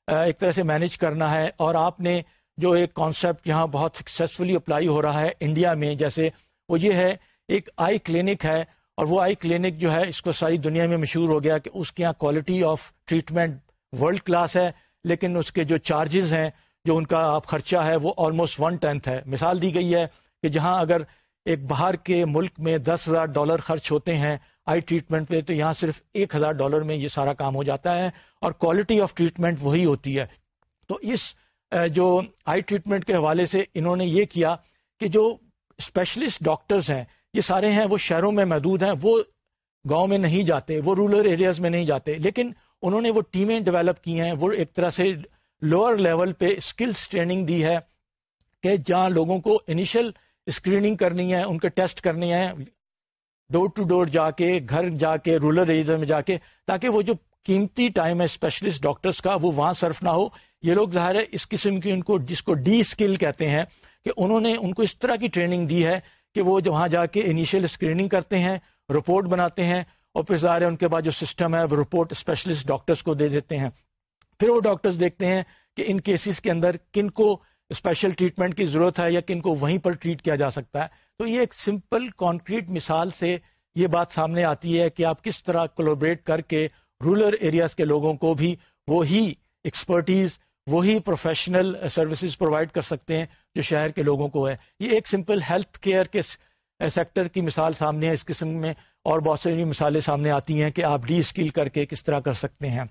ایک طرح سے مینج کرنا ہے۔ اور آپ نے جو ایک کانسیپٹ یہاں بہت سکسیزفلی اپلائی ہو رہا ہے انڈیا میں، جیسے وہ یہ ہے، ایک آئی کلینک ہے۔ اور وہ آئی کلینک جو ہے، اس کو ساری دنیا میں مشہور ہو گیا کہ اس کے یہاں quality of treatment world class ہے۔ لیکن اس کے جو چارجز ہیں، جو ان کا آپ خرچہ ہے، وہ آلموسٹ ون ٹینتھ ہے۔ مثال دی گئی ہے کہ جہاں اگر ایک باہر کے ملک میں دس ہزار ڈالر خرچ ہوتے ہیں آئی ٹریٹمنٹ پہ، تو یہاں صرف ایک ہزار ڈالر میں یہ سارا کام ہو جاتا ہے اور کوالٹی آف ٹریٹمنٹ وہی ہوتی ہے۔ تو اس جو آئی ٹریٹمنٹ کے حوالے سے انہوں نے یہ کیا کہ جو اسپیشلسٹ ڈاکٹرز ہیں، یہ سارے ہیں، وہ شہروں میں محدود ہیں، وہ گاؤں میں نہیں جاتے، وہ رورل ایریاز میں نہیں جاتے، لیکن انہوں نے وہ ٹیمیں ڈیولپ کی ہیں، وہ ایک طرح سے لوور لیول پہ اسکلس ٹریننگ دی ہے کہ جہاں لوگوں کو انیشل اسکریننگ کرنی ہے، ان کے ٹیسٹ کرنی ہے ڈور ٹو ڈور جا کے، گھر جا کے رورل ایریا میں جا کے، تاکہ وہ جو قیمتی ٹائم ہے اسپیشلسٹ ڈاکٹرس کا، وہ وہاں صرف نہ ہو۔ یہ لوگ ظاہر ہے اس قسم کی ان کو، جس کو ڈی اسکل کہتے ہیں، کہ انہوں نے ان کو اس طرح کی ٹریننگ دی ہے کہ وہ وہاں جا کے انیشیل اسکریننگ کرتے ہیں رپورٹ بناتے ہیں، اور پھر ظاہر ہے ان کے بعد جو سسٹم ہے، وہ رپورٹ اسپیشلسٹ ڈاکٹرس کو دے دیتے ہیں۔ پھر وہ ڈاکٹرس دیکھتے ہیں کہ ان کیسز کے اندر کن کو اسپیشل ٹریٹمنٹ کی ضرورت ہے یا کن کو وہیں پر ٹریٹ کیا جا سکتا ہے، تو یہ ایک سمپل کانکریٹ مثال سے یہ بات سامنے آتی ہے کہ آپ کس طرح کولوبریٹ کر کے رورل ایریاز کے لوگوں کو بھی وہی ایکسپرٹیز وہی پروفیشنل سروسز پرووائڈ کر سکتے ہیں جو شہر کے لوگوں کو ہے۔ یہ ایک سمپل ہیلتھ کیئر کے سیکٹر کی مثال سامنے ہے۔ اس قسم میں اور بہت ساری مثالیں سامنے آتی ہیں کہ آپ ڈی اسکل کر کے کس طرح کر سکتے ہیں۔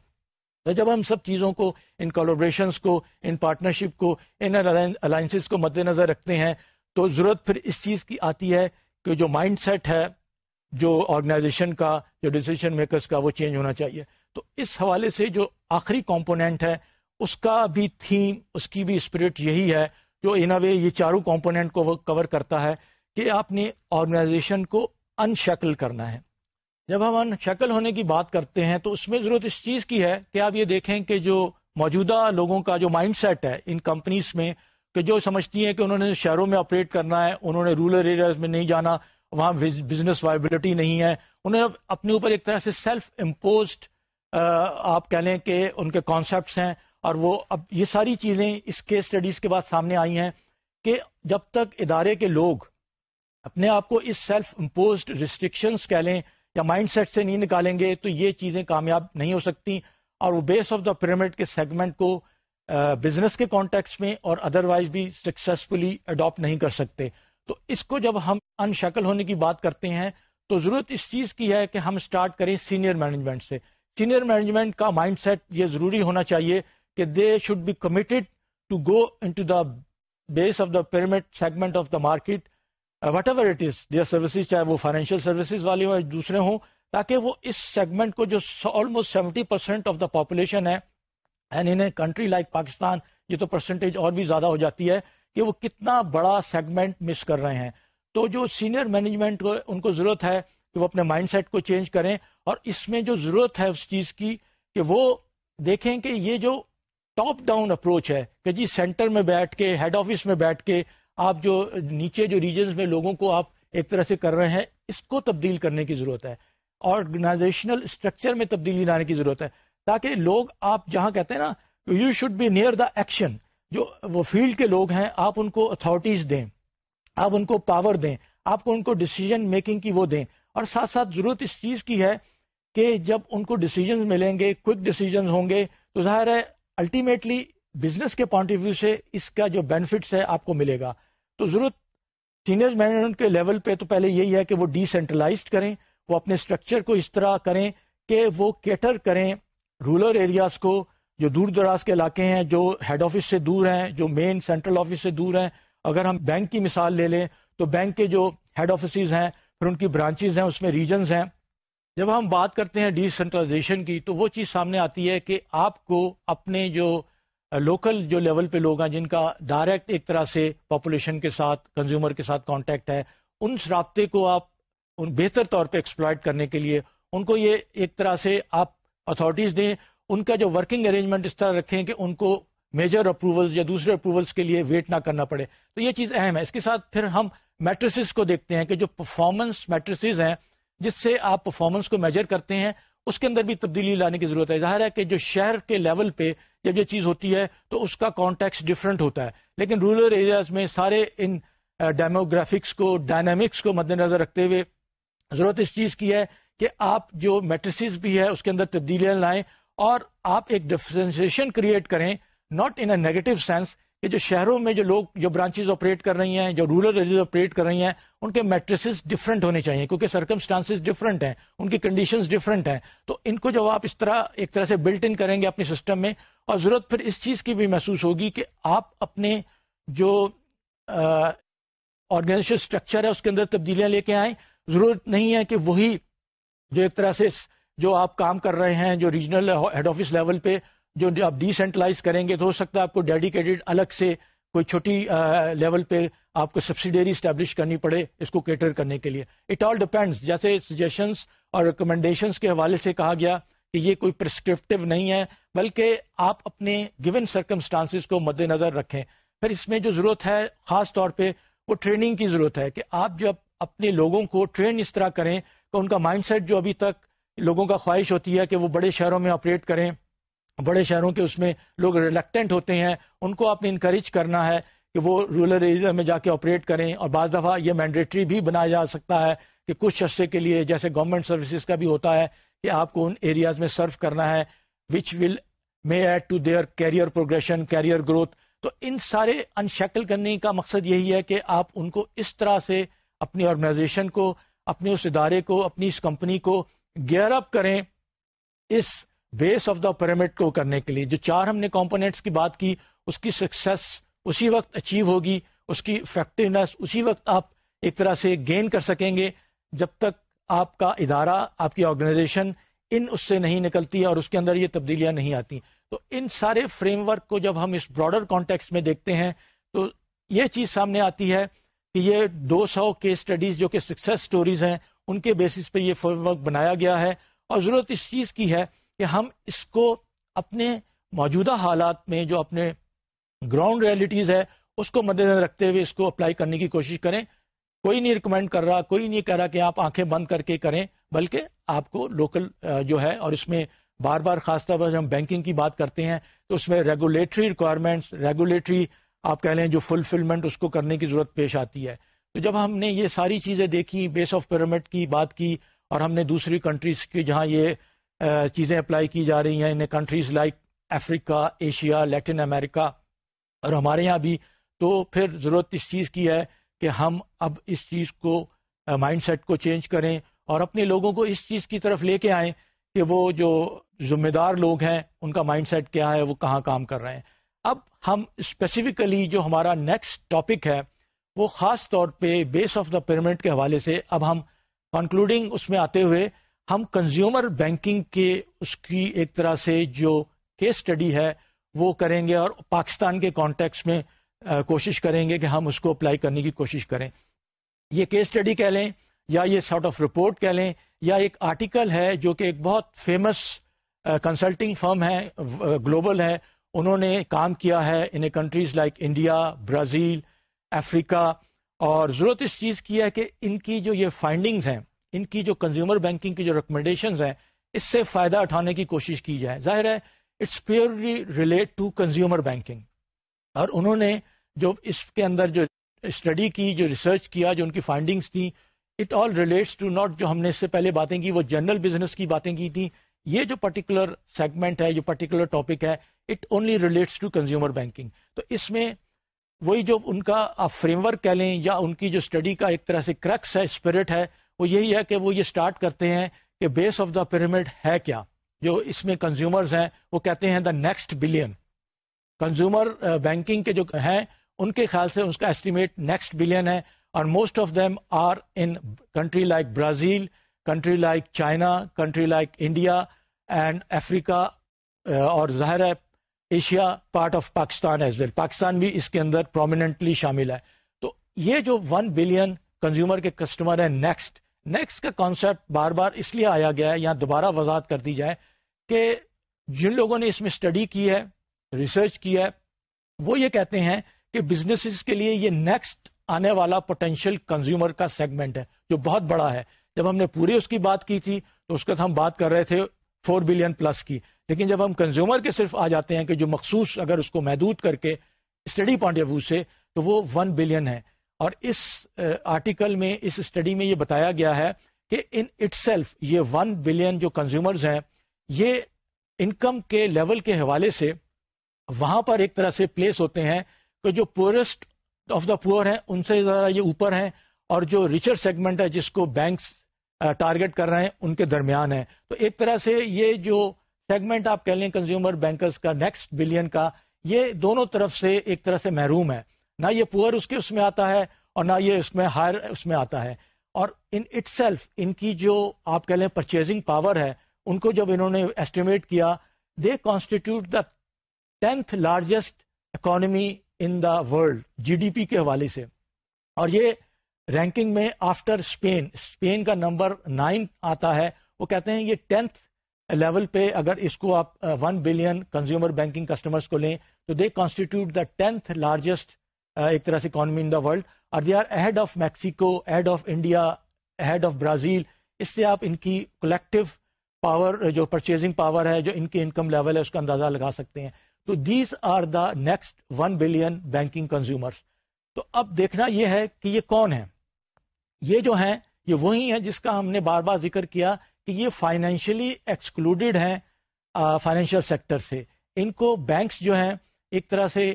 جب ہم سب چیزوں کو، ان کولوبریشنس کو، ان پارٹنرشپ کو، ان الائنسز کو مد نظر رکھتے ہیں، تو ضرورت پھر اس چیز کی آتی ہے کہ جو مائنڈ سیٹ ہے، جو آرگنائزیشن کا، جو ڈسیزن میکرز کا، وہ چینج ہونا چاہیے۔ تو اس حوالے سے جو آخری کمپوننٹ ہے، اس کا بھی تھیم اس کی بھی اسپرٹ یہی ہے جو ان وے یہ چاروں کمپوننٹ کو وہ کور کرتا ہے کہ آپ نے آرگنائزیشن کو انشکل کرنا ہے۔ جب ہم شکل ہونے کی بات کرتے ہیں تو اس میں ضرورت اس چیز کی ہے کہ آپ یہ دیکھیں کہ جو موجودہ لوگوں کا جو مائنڈ سیٹ ہے ان کمپنیز میں کہ جو سمجھتی ہیں کہ انہوں نے شہروں میں آپریٹ کرنا ہے، انہوں نے رورل ایریاز میں نہیں جانا، وہاں بزنس وائبلٹی نہیں ہے۔ انہیں اپنے اوپر ایک طرح سے سیلف امپوزڈ آپ کہہ لیں کہ ان کے کانسیپٹس ہیں۔ اور وہ اب یہ ساری چیزیں اس کے اسٹڈیز کے بعد سامنے آئی ہیں کہ جب تک ادارے کے لوگ اپنے آپ کو اس سیلف امپوزڈ ریسٹرکشنس کہہ لیں یا مائنڈ سیٹ سے نہیں نکالیں گے تو یہ چیزیں کامیاب نہیں ہو سکتی۔ اور وہ بیس آف دا پیرامڈ کے سیگمنٹ کو بزنس کے کانٹیکس میں اور ادروائز بھی سکسیزفلی اڈاپٹ نہیں کر سکتے۔ تو اس کو جب ہم ان شکل ہونے کی بات کرتے ہیں، تو ضرورت اس چیز کی ہے کہ ہم اسٹارٹ کریں سینئر مینجمنٹ سے۔ سینئر مینجمنٹ کا مائنڈ سیٹ یہ ضروری ہونا چاہیے کہ they should be committed to go into the base of the pyramid segment of the market whatever it is their services چاہے وہ فائنینشیل سروسز والے ہوں یا دوسرے ہوں، تاکہ وہ اس سیگمنٹ کو جو almost seventy percent of the population ہے and in a country like Pakistan یہ تو پرسنٹیج اور بھی زیادہ ہو جاتی ہے کہ وہ کتنا بڑا سیگمنٹ مس کر رہے ہیں. تو جو سینئر مینجمنٹ کو، ان کو ضرورت ہے کہ وہ اپنے مائنڈ سیٹ کو چینج کریں اور اس میں جو ضرورت ہے اس چیز کی کہ وہ دیکھیں کہ یہ جو ٹاپ ڈاؤن اپروچ ہے کہ جی سینٹر میں بیٹھ کے ہیڈ آفس میں بیٹھ کے آپ جو نیچے جو ریجنز میں لوگوں کو آپ ایک طرح سے کر رہے ہیں، اس کو تبدیل کرنے کی ضرورت ہے۔ آرگنائزیشنل اسٹرکچر میں تبدیلی لانے کی ضرورت ہے۔ تاکہ لوگ آپ جہاں کہتے ہیں نا you should be near the action جو وہ فیلڈ کے لوگ ہیں، آپ ان کو اتھارٹیز دیں۔ آپ ان کو پاور دیں۔ آپ کو ان کو ڈسیزن میکنگ کی وہ دیں۔ اور ساتھ ساتھ ضرورت اس چیز کی ہے کہ جب ان کو ڈسیزنز ملیں گے کوئک ڈسیزنز ہوں گے، تو ظاہر ہے الٹیمیٹلی بزنس کے پوائنٹ آف ویو سے اس کا جو بینیفٹس ہے، آپ کو ملے گا۔ تو ضرورت سینئر مینجمنٹ کے لیول پہ تو پہلے یہی ہے کہ وہ ڈی سینٹرلائزڈ کریں، وہ اپنے اسٹرکچر کو اس طرح کریں کہ وہ کیٹر کریں رورل ایریاز کو، جو دور دراز کے علاقے ہیں، جو ہیڈ آفس سے دور ہیں، جو مین سینٹرل آفس سے دور ہیں۔ اگر ہم بینک کی مثال لے لیں تو بینک کے جو ہیڈ آفیسز ہیں، پھر ان کی برانچز ہیں، اس میں ریجنز ہیں۔ جب ہم بات کرتے ہیں ڈی سینٹرلائزیشن کی تو وہ چیز سامنے آتی ہے کہ آپ کو اپنے جو لوکل جو لیول پہ لوگ ہیں، جن کا ڈائریکٹ ایک طرح سے پاپولیشن کے ساتھ کنزیومر کے ساتھ کانٹیکٹ ہے، ان رابطے کو آپ ان بہتر طور پہ ایکسپلائٹ کرنے کے لیے، ان کو یہ ایک طرح سے آپ اتھارٹیز دیں، ان کا جو ورکنگ ارینجمنٹ اس طرح رکھیں کہ ان کو میجر اپروولز یا دوسرے اپروولس کے لیے ویٹ نہ کرنا پڑے۔ تو یہ چیز اہم ہے۔ اس کے ساتھ پھر ہم میٹریسز کو دیکھتے ہیں کہ جو پرفارمنس میٹریسز ہیں، جس سے آپ پرفارمنس کو میجر کرتے ہیں اس کے اندر بھی تبدیلی لانے کی ضرورت ہے۔ ظاہر ہے کہ جو شہر کے لیول پہ جب یہ چیز ہوتی ہے تو اس کا کانٹیکس ڈفرینٹ ہوتا ہے۔ لیکن رورل ایریاز میں سارے ان ڈیموگرافکس کو ڈائنامکس کو مد نظر رکھتے ہوئے ضرورت اس چیز کی ہے کہ آپ جو میٹریسز بھی ہے اس کے اندر تبدیلیاں لائیں اور آپ ایک ڈفرینسیشن کریٹ کریں not in a negative sense کہ جو شہروں میں جو لوگ جو برانچز آپریٹ کر رہی ہیں، جو رورل ایریاز آپریٹ کر رہی ہیں، ان کے میٹریسز ڈفرینٹ ہونے چاہیے، کیونکہ سرکمسٹانسز ڈفرینٹ ہیں، ان کی کنڈیشنز ڈفرینٹ ہیں۔ تو ان کو جب آپ اس طرح، ایک طرح سے بلٹ ان کریں گے اپنے سسٹم میں، اور ضرورت پھر اس چیز کی بھی محسوس ہوگی کہ آپ اپنے جو آرگنائزیشن اسٹرکچر ہے، اس کے اندر تبدیلیاں لے کے آئیں۔ ضرورت نہیں ہے کہ وہی جو ایک طرح سے جو آپ کام کر رہے ہیں، جو ریجنل ہیڈ آفس لیول پہ جو آپ ڈی سینٹرلائز کریں گے تو ہو سکتا ہے آپ کو ڈیڈیکیٹڈ الگ سے کوئی چھوٹی لیول پہ آپ کو سبسیڈری اسٹیبلش کرنی پڑے اس کو کیٹر کرنے کے لیے۔ اٹ آل ڈپینڈس جیسے سجیشنس اور ریکمنڈیشنس کے حوالے سے کہا گیا کہ یہ کوئی پرسکرپٹیو نہیں ہے، بلکہ آپ اپنے گون سرکمسٹانسز کو مد نظر رکھیں۔ پھر اس میں جو ضرورت ہے، خاص طور پہ وہ ٹریننگ کی ضرورت ہے کہ آپ جب اپنے لوگوں کو ٹرین اس طرح کریں کہ ان کا مائنڈ سیٹ جو ابھی تک لوگوں کا خواہش ہوتی ہے کہ وہ بڑے شہروں میں آپریٹ کریں۔ بڑے شہروں کے اس میں لوگ ریلیکٹنٹ ہوتے ہیں، ان کو آپ نے انکریج کرنا ہے کہ وہ رورل ایریا میں جا کے آپریٹ کریں اور بعض دفعہ یہ مینڈیٹری بھی بنایا جا سکتا ہے کہ کچھ عرصے کے لیے جیسے گورنمنٹ سروسز کا بھی ہوتا ہے کہ آپ کو ان ایریاز میں سرو کرنا ہے which will may add to their career progression career growth تو ان سارے انشکل کرنے کا مقصد یہی ہے کہ آپ ان کو اس طرح سے اپنی آرگنائزیشن کو، اپنے اس ادارے کو، اپنی اس کمپنی کو گیئر اپ کریں اس بیس آف دا پیرامڈ کو کرنے کے لیے جو چار ہم نے کمپونیٹس کی بات کی، اس کی سکسیس اسی وقت اچیو ہوگی، اس کی افیکٹونیس اسی وقت آپ ایک طرح سے گین کر سکیں گے جب تک آپ کا ادارہ، آپ کی آرگنائزیشن ان اس سے نہیں نکلتی اور اس کے اندر یہ تبدیلیاں نہیں آتی۔ تو ان سارے فریم ورک کو جب ہم اس براڈر کانٹیکس میں دیکھتے ہیں، تو یہ چیز سامنے آتی ہے کہ یہ دو سو کے اسٹڈیز جو کہ سکسیس سٹوریز ہیں، ان کے بیسس پہ یہ فریم ورک بنایا گیا ہے۔ اور ضرورت اس چیز کی ہے کہ ہم اس کو اپنے موجودہ حالات میں جو اپنے گراؤنڈ ریئلٹیز ہے، اس کو مد نظر رکھتے ہوئے اس کو اپلائی کرنے کی کوشش کریں۔ کوئی نہیں ریکمینڈ کر رہا، کوئی نہیں کہہ رہا کہ آپ آنکھیں بند کر کے کریں، بلکہ آپ کو لوکل جو ہے، اور اس میں بار بار خاص طور پر ہم بینکنگ کی بات کرتے ہیں، تو اس میں ریگولیٹری ریکوائرمنٹس ریگولیٹری آپ کہہ لیں جو فلفلمنٹ اس کو کرنے کی ضرورت پیش آتی ہے۔ تو جب ہم نے یہ ساری چیزیں دیکھی بیس آف پیرامڈ کی بات کی، اور ہم نے دوسری کنٹریز کی جہاں یہ چیزیں اپلائی کی جا رہی ہیں in countries like Africa Asia Latin America اور ہمارے یہاں بھی۔ تو پھر ضرورت اس چیز کی ہے کہ ہم اب اس چیز کو مائنڈ سیٹ کو چینج کریں اور اپنے لوگوں کو اس چیز کی طرف لے کے آئیں کہ وہ جو ذمہ دار لوگ ہیں، ان کا مائنڈ سیٹ کیا ہے، وہ کہاں کام کر رہے ہیں۔ اب ہم اسپیسیفکلی جو ہمارا نیکسٹ ٹاپک ہے، وہ خاص طور پہ بیس آف دا پیرمنٹ کے حوالے سے اب ہم کنکلوڈنگ اس میں آتے ہوئے ہم کنزیومر بینکنگ کے اس کی ایک طرح سے جو کیس اسٹڈی ہے، وہ کریں گے اور پاکستان کے کانٹیکس میں کوشش کریں گے کہ ہم اس کو اپلائی کرنے کی کوشش کریں۔ یہ کیس اسٹڈی کہہ لیں، یا یہ سارٹ آف رپورٹ کہہ لیں، یا ایک آرٹیکل ہے جو کہ ایک بہت فیمس کنسلٹنگ فرم ہے گلوبل ہے۔ انہوں نے کام کیا ہے in a countries like India Brazil Africa اور ضرورت اس چیز کی ہے کہ ان کی جو یہ فائنڈنگز ہیں ان کی جو کنزیومر بینکنگ کی جو ریکمنڈیشنز ہیں، اس سے فائدہ اٹھانے کی کوشش کی جائے۔ ظاہر ہے it's purely relate to consumer banking اور انہوں نے جو اس کے اندر جو اسٹڈی کی، جو ریسرچ کیا، جو ان کی فائنڈنگس تھیں it all relates to not جو ہم نے اس سے پہلے باتیں کی، وہ جنرل بزنس کی باتیں کی تھیں۔ یہ جو پرٹیکولر سیگمنٹ ہے، جو پرٹیکولر ٹاپک ہے it only relates to consumer banking تو اس میں وہی جو ان کا آپ فریم ورک کہہ لیں، یا ان کی جو اسٹڈی کا ایک طرح سے کرکس ہے اسپرٹ ہے وہ یہی ہے کہ وہ یہ اسٹارٹ کرتے ہیں کہ بیس آف دا پیرامڈ ہے کیا؟ جو اس میں کنزیومرز ہیں، وہ کہتے ہیں the next billion consumer banking کے جو ہیں، ان کے خیال سے اس کا ایسٹیمیٹ نیکسٹ بلین ہے، اور most of them are in country like Brazil country like China country like India and Africa اور ظاہر ہے Asia part of Pakistan as well Pakistan بھی اس کے اندر پرومیننٹلی شامل ہے۔ تو یہ جو ون بلین کنزیومر کے کسٹمر ہیں نیکسٹ نیکسٹ کا کانسیپٹ بار بار اس لیے آیا گیا ہے یہاں دوبارہ وضاحت کر دی جائے کہ جن لوگوں نے اس میں اسٹڈی کی ہے ریسرچ کی ہے، وہ یہ کہتے ہیں کہ بزنس کے لیے یہ نیکسٹ آنے والا پوٹینشیل کنزیومر کا سیگمنٹ ہے، جو بہت بڑا ہے۔ جب ہم نے پوری اس کی بات کی تھی تو اس وقت ہم بات کر رہے تھے فور بلین پلس کی۔ لیکن جب ہم کنزیومر کے صرف آ جاتے ہیں کہ جو مخصوص اگر اس کو محدود کر کے اسٹڈی پوائنٹ آف ویو سے تو وہ ون بلین ہے۔ اور اس آرٹیکل میں، اس اسٹڈی میں یہ بتایا گیا ہے کہ ان اٹ سیلف یہ ون بلین جو کنزیومرز ہیں، یہ انکم کے لیول کے حوالے سے وہاں پر ایک طرح سے پلیس ہوتے ہیں کہ جو پورسٹ آف دا پور ہیں، ان سے ذرا یہ اوپر ہیں اور جو ریچر سیگمنٹ ہے جس کو بینکس ٹارگٹ کر رہے ہیں، ان کے درمیان ہے تو ایک طرح سے یہ جو سیگمنٹ آپ کہہ لیں کنزیومر بینکرز کا نیکسٹ بلین کا، یہ دونوں طرف سے ایک طرح سے محروم ہے نہ یہ پور اس کے اس میں آتا ہے اور نہ یہ اس میں ہائر اس میں آتا ہے۔ اور ان اٹ سیلف ان کی جو آپ کہہ لیں پرچیزنگ پاور ہے، ان کو جب انہوں نے ایسٹیمیٹ کیا they constitute the tenth largest economy in the world G D P کے حوالے سے۔ اور یہ رینکنگ میں آفٹر اسپین اسپین کا نمبر نائن آتا ہے۔ وہ کہتے ہیں یہ ٹینتھ لیول پہ اگر اس کو آپ one billion consumer banking customers کو لیں، تو they constitute the tenth largest ایک طرح سے اکانمی ان دا ورلڈ اور they are ahead of Mexico ahead of India ahead of Brazil اس سے آپ ان کی کلیکٹو پاور جو پرچیزنگ پاور ہے، جو ان کی انکم لیول ہے، اس کا اندازہ لگا سکتے ہیں۔ تو these are the next one billion banking consumers تو اب دیکھنا یہ ہے کہ یہ کون ہے یہ جو ہیں، یہ وہی ہیں جس کا ہم نے بار بار ذکر کیا کہ یہ فائنینشلی ایکسکلوڈیڈ ہیں فائنینشیل سیکٹر سے۔ ان کو بینکس جو ہیں، ایک طرح سے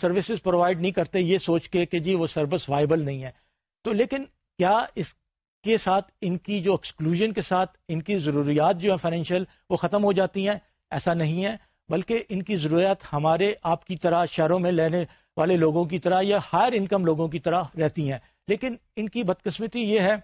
سروسز پرووائڈ نہیں کرتے یہ سوچ کے کہ جی وہ سروس وائبل نہیں ہے۔ تو لیکن کیا اس کے ساتھ ان کی جو ایکسکلوژن کے ساتھ ان کی ضروریات جو ہیں فائنینشیل وہ ختم ہو جاتی ہیں؟ ایسا نہیں ہے، بلکہ ان کی ضروریات ہمارے آپ کی طرح شہروں میں لینے والے لوگوں کی طرح یا ہائر انکم لوگوں کی طرح رہتی ہیں۔ لیکن ان کی بدقسمتی یہ ہے،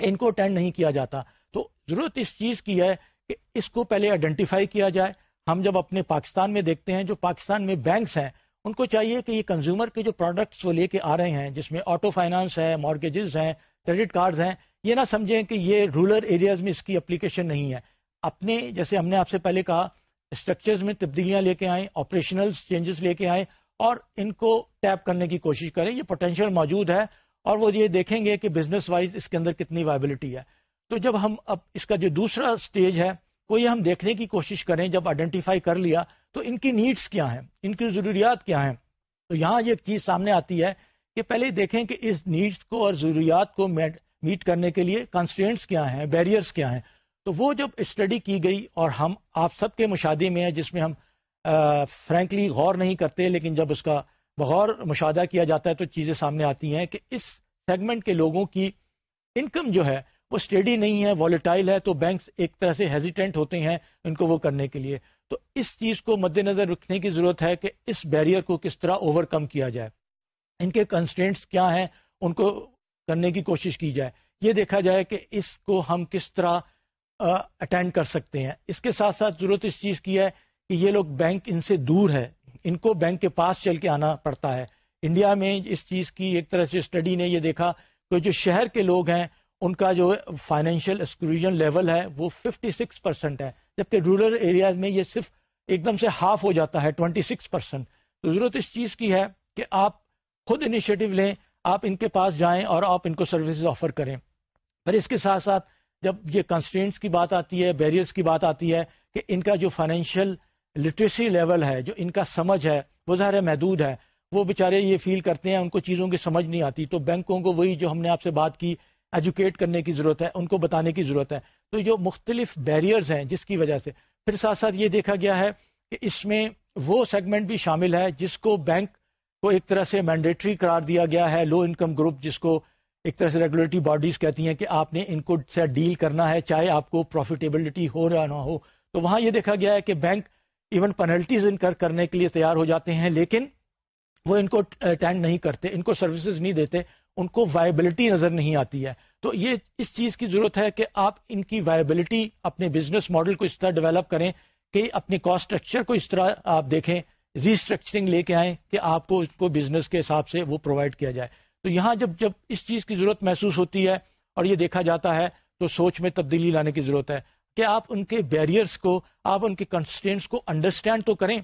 ان کو اٹینڈ نہیں کیا جاتا۔ تو ضرورت اس چیز کی ہے کہ اس کو پہلے آئیڈینٹیفائی کیا جائے۔ ہم جب اپنے پاکستان میں دیکھتے ہیں، جو پاکستان میں بینکس ہیں ان کو چاہیے کہ یہ کنزیومر کے جو پروڈکٹس وہ لے کے آ رہے ہیں، جس میں آٹو فائنانس ہے مارگیجز ہیں کریڈٹ کارڈز ہیں، یہ نہ سمجھیں کہ یہ رورل ایریاز میں اس کی اپلیکیشن نہیں ہے۔ اپنے، جیسے ہم نے آپ سے پہلے کہا اسٹرکچرز میں تبدیلیاں لے کے آئیں آپریشنل چینجز لے کے آئیں اور ان کو ٹیپ کرنے کی کوشش کریں۔ یہ پوٹینشیل موجود ہے اور وہ یہ دیکھیں گے کہ بزنس وائز اس کے اندر کتنی وائبلٹی ہے۔ تو جب ہم اب اس کا جو دوسرا سٹیج ہے وہ یہ ہم دیکھنے کی کوشش کریں، جب آئیڈینٹیفائی کر لیا، تو ان کی نیڈس کیا ہیں؟ ان کی ضروریات کیا ہیں؟ تو یہاں یہ چیز سامنے آتی ہے کہ پہلے دیکھیں کہ اس نیڈس کو اور ضروریات کو میٹ کرنے کے لیے کانسٹینٹس کیا ہیں بیریئرس کیا ہیں؟ تو وہ جب اسٹڈی کی گئی اور ہم آپ سب کے مشاہدے میں ہیں، جس میں ہم فرینکلی غور نہیں کرتے، لیکن جب اس کا بغور مشاہدہ کیا جاتا ہے تو چیزیں سامنے آتی ہیں کہ اس سیگمنٹ کے لوگوں کی انکم جو ہے وہ اسٹڈی نہیں ہے والیٹائل ہے، تو بینکس ایک طرح سے ہیزیٹینٹ ہوتے ہیں ان کو وہ کرنے کے لیے۔ تو اس چیز کو مد نظر رکھنے کی ضرورت ہے کہ اس بیریئر کو کس طرح اوور کم کیا جائے۔ ان کے کنسٹینٹس کیا ہیں، ان کو کرنے کی کوشش کی جائے۔ یہ دیکھا جائے کہ اس کو ہم کس طرح اٹینڈ کر سکتے ہیں۔ اس کے ساتھ ساتھ ضرورت اس چیز کی ہے کہ یہ لوگ بینک ان سے دور ہے ان کو بینک کے پاس چل کے آنا پڑتا ہے۔ انڈیا میں اس چیز کی ایک طرح سے اسٹڈی نے یہ دیکھا کہ جو شہر کے لوگ ہیں ان کا جو فائنینشیل ایکسکلوژن لیول ہے، وہ 56 پرسینٹ ہے. جبکہ رورل ایریاز میں یہ صرف ایک دم سے ہاف ہو جاتا ہے 26 پرسینٹ تو ضرورت اس چیز کی ہے کہ آپ خود انیشیٹو لیں، آپ ان کے پاس جائیں اور آپ ان کو سروسز آفر کریں. پر اس کے ساتھ ساتھ جب یہ کنسٹینٹس کی بات آتی ہے بیریئرس کی بات آتی ہے کہ ان کا جو فائنینشیل لٹریسی لیول ہے، جو ان کا سمجھ ہے، وہ ظاہر محدود ہے. وہ بیچارے یہ فیل کرتے ہیں، ان کو چیزوں کی سمجھ نہیں آتی. تو بینکوں کو وہی جو ہم نے آپ سے بات کی ایجوکیٹ کرنے کی ضرورت ہے، ان کو بتانے کی ضرورت ہے۔ تو جو مختلف بیریئرز ہیں جس کی وجہ سے۔ پھر ساتھ ساتھ یہ دیکھا گیا ہے کہ اس میں وہ سیگمنٹ بھی شامل ہے جس کو بینک کو ایک طرح سے مینڈیٹری قرار دیا گیا ہے لو انکم گروپ جس کو ایک طرح سے ریگولیٹری باڈیز کہتی ہیں کہ آپ نے ان کو سے ڈیل کرنا ہے، چاہے آپ کو پروفیٹیبلٹی ہو یا نہ ہو۔ تو وہاں یہ دیکھا گیا ہے کہ بینک ایون پینلٹیز انکر کرنے کے لیے تیار ہو جاتے ہیں، لیکن وہ ان کو uh, اٹینڈ نہیں کرتے، ان کو سروسز نہیں دیتے، ان کو وائبلٹی نظر نہیں آتی ہے۔ تو یہ اس چیز کی ضرورت ہے کہ آپ ان کی وائبلٹی اپنے بزنس ماڈل کو اس طرح ڈیولپ کریں کہ اپنے کاسٹ اسٹرکچر کو اس طرح آپ دیکھیں ریسٹرکچرنگ لے کے آئیں کہ آپ کو اس کو بزنس کے حساب سے وہ پرووائڈ کیا جائے۔ تو یہاں جب جب اس چیز کی ضرورت محسوس ہوتی ہے اور یہ دیکھا جاتا ہے تو سوچ میں تبدیلی لانے کی ضرورت ہے۔ کہ آپ ان کے بیریئرس کو، آپ ان کے کنسٹینٹس کو انڈرسٹینڈ تو کریں،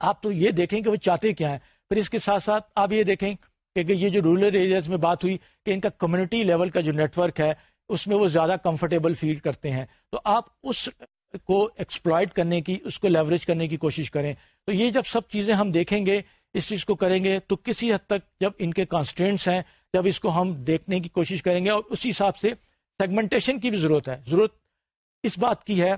آپ تو یہ دیکھیں کہ وہ چاہتے کیا ہیں۔ پھر اس کے ساتھ ساتھ آپ یہ دیکھیں کہ یہ جو رورل ایریاز میں بات ہوئی کہ ان کا کمیونٹی لیول کا جو نیٹ ورک ہے، اس میں وہ زیادہ کمفرٹیبل فیل کرتے ہیں۔ تو آپ اس کو ایکسپلائٹ کرنے کی، اس کو لیوریج کرنے کی کوشش کریں۔ تو یہ جب سب چیزیں ہم دیکھیں گے، اس چیز کو کریں گے، تو کسی حد تک جب ان کے کانسٹینٹس ہیں، جب اس کو ہم دیکھنے کی کوشش کریں گے، اور اسی حساب سے سیگمنٹیشن کی بھی ضرورت ہے۔ ضرورت اس بات کی ہے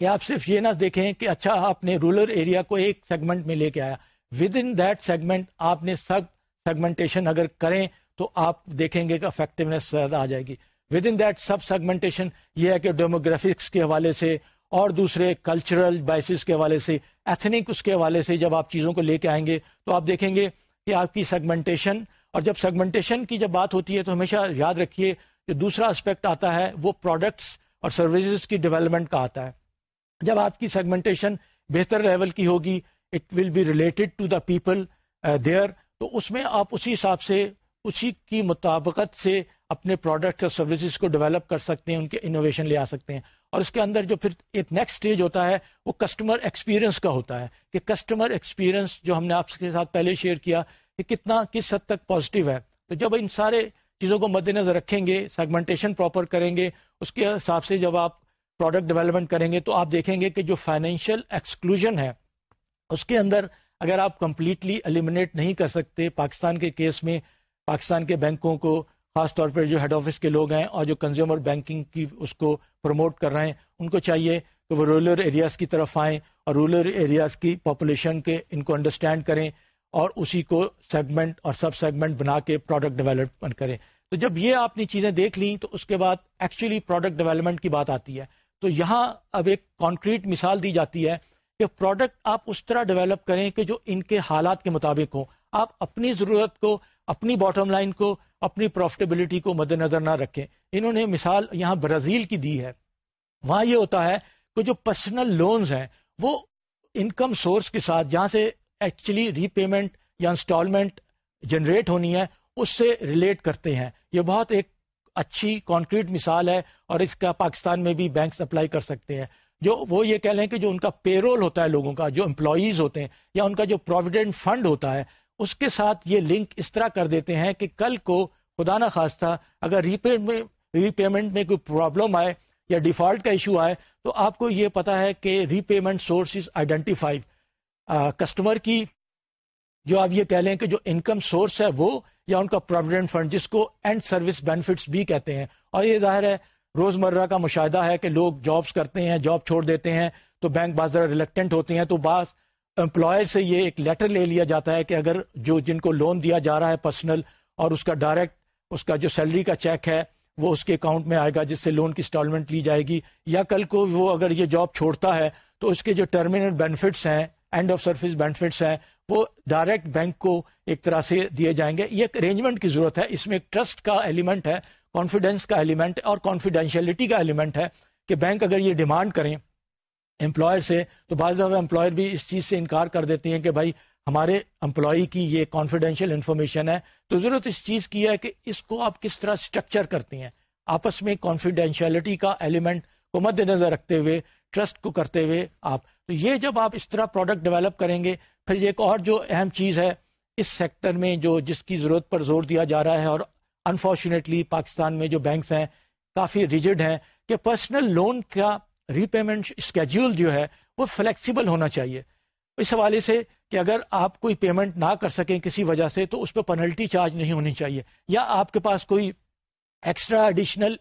کہ آپ صرف یہ نہ دیکھیں کہ اچھا آپ نے رورل ایریا کو ایک سیگمنٹ میں لے کے آیا۔ ود ان دیٹ سیگمنٹ آپ نے سب سیگمنٹیشن اگر کریں تو آپ دیکھیں گے کہ افیکٹونیس زیادہ آ جائے گی۔ Within that sub segmentation یہ ہے کہ ڈیموگرافکس کے حوالے سے اور دوسرے کلچرل بائسز کے حوالے سے ایتھنک اس کے حوالے سے جب آپ چیزوں کو لے کے آئیں گے تو آپ دیکھیں گے کہ آپ کی سیگمنٹیشن اور جب سیگمنٹیشن کی جب بات ہوتی ہے تو ہمیشہ یاد رکھیے جو دوسرا اسپیکٹ آتا ہے وہ پروڈکٹس اور سروسز کی ڈیولپمنٹ کا آتا ہے۔ جب آپ کی سیگمنٹیشن بہتر لیول کی ہوگی it will be related to the people their تو اس میں آپ اسی حساب سے، اسی کی مطابقت سے اپنے پروڈکٹ اور سروسز کو ڈیولپ کر سکتے ہیں، ان کے انوویشن لے آ سکتے ہیں۔ اور اس کے اندر جو پھر ایک نیکسٹ اسٹیج ہوتا ہے، وہ کسٹمر ایکسپیرئنس کا ہوتا ہے۔ کہ کسٹمر ایکسپیرئنس جو ہم نے آپ کے ساتھ پہلے شیئر کیا، کہ کتنا، کس حد تک پازیٹیو ہے۔ تو جب ان سارے چیزوں کو مد نظر رکھیں گے سیگمنٹیشن پراپر کریں گے، اس کے حساب سے جب آپ پروڈکٹ ڈیولپمنٹ کریں گے، تو آپ دیکھیں گے کہ جو فائنینشیل ایکسکلوژن ہے، اس کے اندر اگر آپ کمپلیٹلی ایلیمنیٹ نہیں کر سکتے پاکستان کے کیس میں، پاکستان کے بینکوں کو، خاص طور پر جو ہیڈ آفس کے لوگ ہیں اور جو کنزیومر بینکنگ کی اس کو پروموٹ کر رہے ہیں، ان کو چاہیے کہ وہ رورل ایریاز کی طرف آئیں اور رورل ایریاز کی پاپولیشن کے، ان کو انڈرسٹینڈ کریں اور اسی کو سیگمنٹ اور سب سیگمنٹ بنا کے پروڈکٹ ڈیولپمنٹ کریں۔ تو جب یہ آپ نے چیزیں دیکھ لیں تو اس کے بعد ایکچولی پروڈکٹ ڈیولپمنٹ کی بات آتی ہے۔ تو یہاں اب ایک کانکریٹ مثال دی جاتی ہے کہ پروڈکٹ آپ اس طرح ڈیولپ کریں کہ جو ان کے حالات کے مطابق ہوں۔ آپ اپنی ضرورت کو، اپنی باٹم لائن کو، اپنی پروفٹیبلٹی کو مد نظر نہ رکھیں۔ انہوں نے مثال یہاں برازیل کی دی ہے۔ وہاں یہ ہوتا ہے کہ جو پرسنل لونز ہیں، وہ انکم سورس کے ساتھ، جہاں سے ایکچولی ری پیمنٹ یا انسٹالمنٹ جنریٹ ہونی ہے، اس سے ریلیٹ کرتے ہیں۔ یہ بہت ایک اچھی کانکریٹ مثال ہے اور اس کا پاکستان میں بھی بینکس اپلائی کر سکتے ہیں۔ جو وہ یہ کہہ لیں کہ جو ان کا پے رول ہوتا ہے لوگوں کا، جو امپلائیز ہوتے ہیں یا ان کا جو پروویڈنٹ فنڈ ہوتا ہے، اس کے ساتھ یہ لنک اس طرح کر دیتے ہیں کہ کل کو خدا نہ خواستہ اگر ری ری پیمنٹ میں کوئی پرابلم آئے یا ڈیفالٹ کا ایشو آئے، تو آپ کو یہ پتا ہے کہ repayment source is identified customer کی جو آپ یہ کہہ لیں کہ جو انکم سورس ہے وہ یا ان کا پروویڈنٹ فنڈ جس کو اینڈ سروس بینیفٹس بھی کہتے ہیں۔ اور یہ ظاہر ہے روزمرہ کا مشاہدہ ہے کہ لوگ جابس کرتے ہیں، جاب چھوڑ دیتے ہیں، تو بینک بازار ریلیکٹنٹ ہوتے ہیں، تو بعض امپلائر سے یہ ایک لیٹر لے لیا جاتا ہے کہ اگر جو جن کو لون دیا جا رہا ہے پرسنل اور اس کا ڈائریکٹ اس کا جو سیلری کا چیک ہے، وہ اس کے اکاؤنٹ میں آئے گا، جس سے لون کی انسٹالمنٹ لی جائے گی، یا کل کو وہ اگر یہ جاب چھوڑتا ہے، تو اس کے جو ٹرمینل بینیفٹس ہیں اینڈ آف سروس بینیفٹس ہیں، وہ ڈائریکٹ بینک کو ایک طرح سے دیے جائیں گے۔ یہ ایک ارینجمنٹ کی ضرورت ہے۔ اس میں ایک ٹرسٹ کا ایلیمنٹ ہے۔ کانفیڈینس کا ایلیمنٹ اور کانفیڈینشیلٹی کا ایلیمنٹ ہے کہ بینک اگر یہ ڈیمانڈ کریں امپلائر سے تو بعض دفعہ امپلائر بھی اس چیز سے انکار کر دیتے ہیں کہ بھائی ہمارے امپلائی کی یہ کانفیڈینشیل انفارمیشن ہے تو ضرورت اس چیز کی ہے کہ اس کو آپ کس طرح اسٹرکچر کرتے ہیں آپس میں کانفیڈینشیلٹی کا ایلیمنٹ کو مد نظر رکھتے ہوئے ٹرسٹ کو کرتے ہوئے آپ تو یہ جب آپ اس طرح پروڈکٹ ڈیولپ کریں گے پھر ایک اور جو اہم چیز ہے اس سیکٹر میں جو جس کی ضرورت پر زور دیا جا رہا ہے اور انفارچونیٹلی پاکستان میں جو بینکس ہیں، کافی ریجڈ ہیں کہ پرسنل لون کا ری پیمنٹ اسکیڈول جو ہے، وہ فلیکسیبل ہونا چاہیے۔ اس حوالے سے کہ اگر آپ کوئی پیمنٹ نہ کر سکیں کسی وجہ سے، تو اس پہ پنلٹی چارج نہیں ہونی چاہیے۔ یا آپ کے پاس کوئی ایکسٹرا ایڈیشنل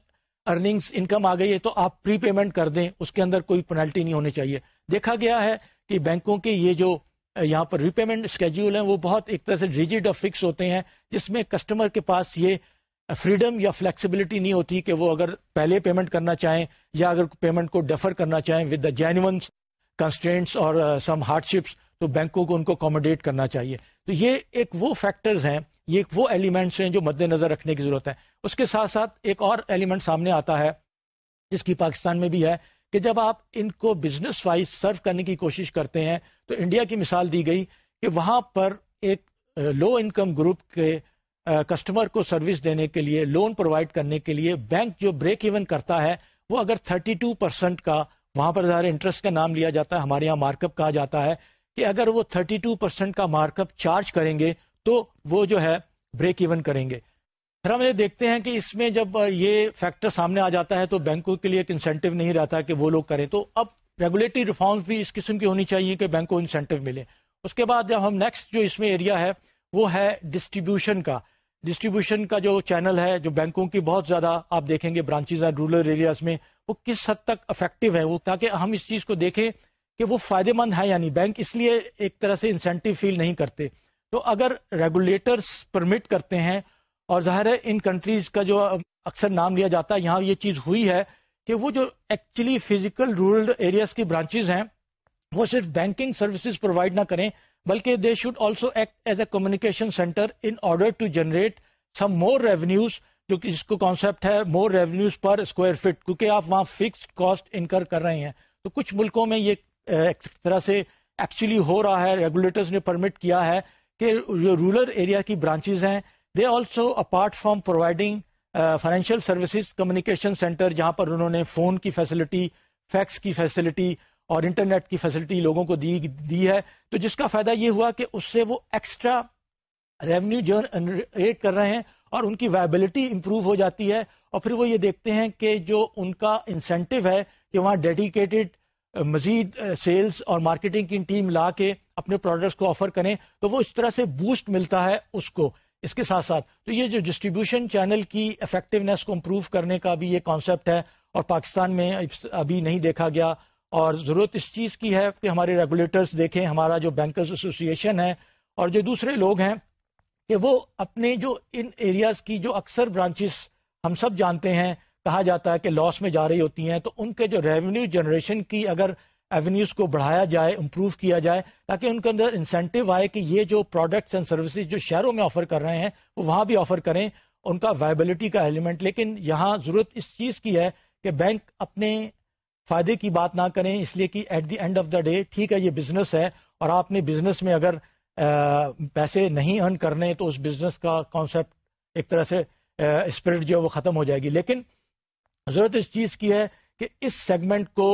ارننگس انکم آ گئی ہے، تو آپ پری پیمنٹ کر دیں۔ اس کے اندر کوئی پنلٹی نہیں ہونی چاہیے۔ دیکھا گیا ہے کہ بینکوں کے یہ جو یہاں پر ریپیمنٹ اسکیڈول ہیں، وہ بہت ایک طرح سے ریجڈ اور فکس ہوتے ہیں، جس میں کسٹمر کے پاس یہ فریڈم یا فلیکسیبلٹی نہیں ہوتی کہ وہ اگر پہلے پیمنٹ کرنا چاہیں یا اگر پیمنٹ کو ڈیفر کرنا چاہیں ود دا جینون کنسٹینٹس اور سم ہارڈ شپس تو بینکوں کو ان کو اکوموڈیٹ کرنا چاہیے۔ تو یہ ایک وہ فیکٹرز ہیں، یہ ایک وہ ایلیمنٹس ہیں جو مد نظر رکھنے کی ضرورت ہے اس کے ساتھ ساتھ ایک اور ایلیمنٹ سامنے آتا ہے، جس کی پاکستان میں بھی ہے، کہ جب آپ ان کو بزنس وائز سرو کرنے کی کوشش کرتے ہیں، تو انڈیا کی مثال دی گئی کہ وہاں پر ایک لو انکم گروپ کے کسٹمر کو سروس دینے کے لیے لون پرووائڈ کرنے کے لیے بینک جو بریک ایون کرتا ہے، وہ اگر 32 پرسینٹ کا وہاں پر ظاہر انٹرسٹ کا نام لیا جاتا ہے، ہمارے یہاں مارک اپ کہا جاتا ہے کہ اگر وہ 32 پرسینٹ کا مارک اپ چارج کریں گے تو وہ جو ہے بریک ایون کریں گے۔ پھر ہم یہ دیکھتے ہیں کہ اس میں جب یہ فیکٹر سامنے آ جاتا ہے تو بینکوں کے لیے ایک انسینٹو نہیں رہتا کہ وہ لوگ کریں۔ تو اب ریگولیٹری ریفارمس بھی اس قسم کی ہونی چاہیے کہ بینک کو انسینٹو ملے۔ اس کے بعد جب ہم نیکسٹ جو اس میں ایریا ہے، وہ ہے ڈسٹریبیوشن کا۔ ڈسٹریبیوشن کا جو چینل ہے، جو بینکوں کی بہت زیادہ آپ دیکھیں گے، برانچز ہیں رورل ایریاز میں، وہ کس حد تک افیکٹو ہے وہ تاکہ ہم اس چیز کو دیکھیں کہ وہ فائدے مند ہے یعنی بینک اس لیے ایک طرح سے انسینٹو فیل نہیں کرتے۔ تو اگر ریگولیٹرس پرمٹ کرتے ہیں، اور ظاہر ہے ان کنٹریز کا جو اکثر نام لیا جاتا ہے، یہاں یہ چیز ہوئی ہے کہ وہ جو ایکچولی فزیکل رورل ایریاز کی برانچز ہیں، وہ صرف بینکنگ سروسز پرووائڈ نہ کریں۔ بلکہ they should also act as a communication centre in order to generate some more revenues جو کہ اس کو کانسیپٹ ہے more revenues per square foot کیونکہ آپ وہاں فکسڈ کاسٹ انکر کر رہے ہیں۔ تو کچھ ملکوں میں یہ ایک طرح سے ایکچولی ہو رہا ہے ریگولیٹرز نے پرمٹ کیا ہے کہ جو رورل ایریا کی برانچز ہیں they also apart from providing financial services communication centre جہاں پر انہوں نے فون کی فیسلٹی فیکس کی فیسلٹی اور انٹرنیٹ کی فیسلٹی لوگوں کو دی دی ہے۔ تو جس کا فائدہ یہ ہوا کہ اس سے وہ ایکسٹرا ریونیو جنریٹ کر رہے ہیں اور ان کی وائبلٹی امپروو ہو جاتی ہے۔ اور پھر وہ یہ دیکھتے ہیں کہ جو ان کا انسینٹو ہے کہ وہاں ڈیڈیکیٹڈ مزید سیلز اور مارکیٹنگ کی ٹیم لا کے اپنے پروڈکٹس کو آفر کریں تو وہ اس طرح سے بوسٹ ملتا ہے اس کو، اس کے ساتھ ساتھ۔ تو یہ جو ڈسٹریبیوشن چینل کی افیکٹونیس کو امپروو کرنے کا بھی یہ کانسیپٹ ہے اور پاکستان میں ابھی نہیں دیکھا گیا۔ اور ضرورت اس چیز کی ہے کہ ہمارے ریگولیٹرز دیکھیں، ہمارا جو بینکرز ایسوسیشن ہے اور جو دوسرے لوگ ہیں کہ وہ اپنے جو ان ایریاز کی جو اکثر برانچز ہم سب جانتے ہیں، کہا جاتا ہے کہ لاس میں جا رہی ہوتی ہیں، تو ان کے جو ریونیو جنریشن کی اگر ایونیوز کو بڑھایا جائے امپروو کیا جائے، تاکہ ان کے اندر انسینٹیو آئے کہ یہ جو پروڈکٹس اینڈ سروسز جو شہروں میں آفر کر رہے ہیں، وہ وہاں بھی آفر کریں، ان کا وائبلٹی کا ایلیمنٹ لیکن یہاں ضرورت اس چیز کی ہے کہ بینک اپنے فائدے کی بات نہ کریں، اس لیے کہ at the end of the day ٹھیک ہے، یہ بزنس ہے، اور آپ نے بزنس میں اگر پیسے نہیں ارن کرنے، تو اس بزنس کا کانسیپٹ ایک طرح سے اسپرٹ جو ہے وہ ختم ہو جائے گی۔ لیکن ضرورت اس چیز کی ہے کہ اس سیگمنٹ کو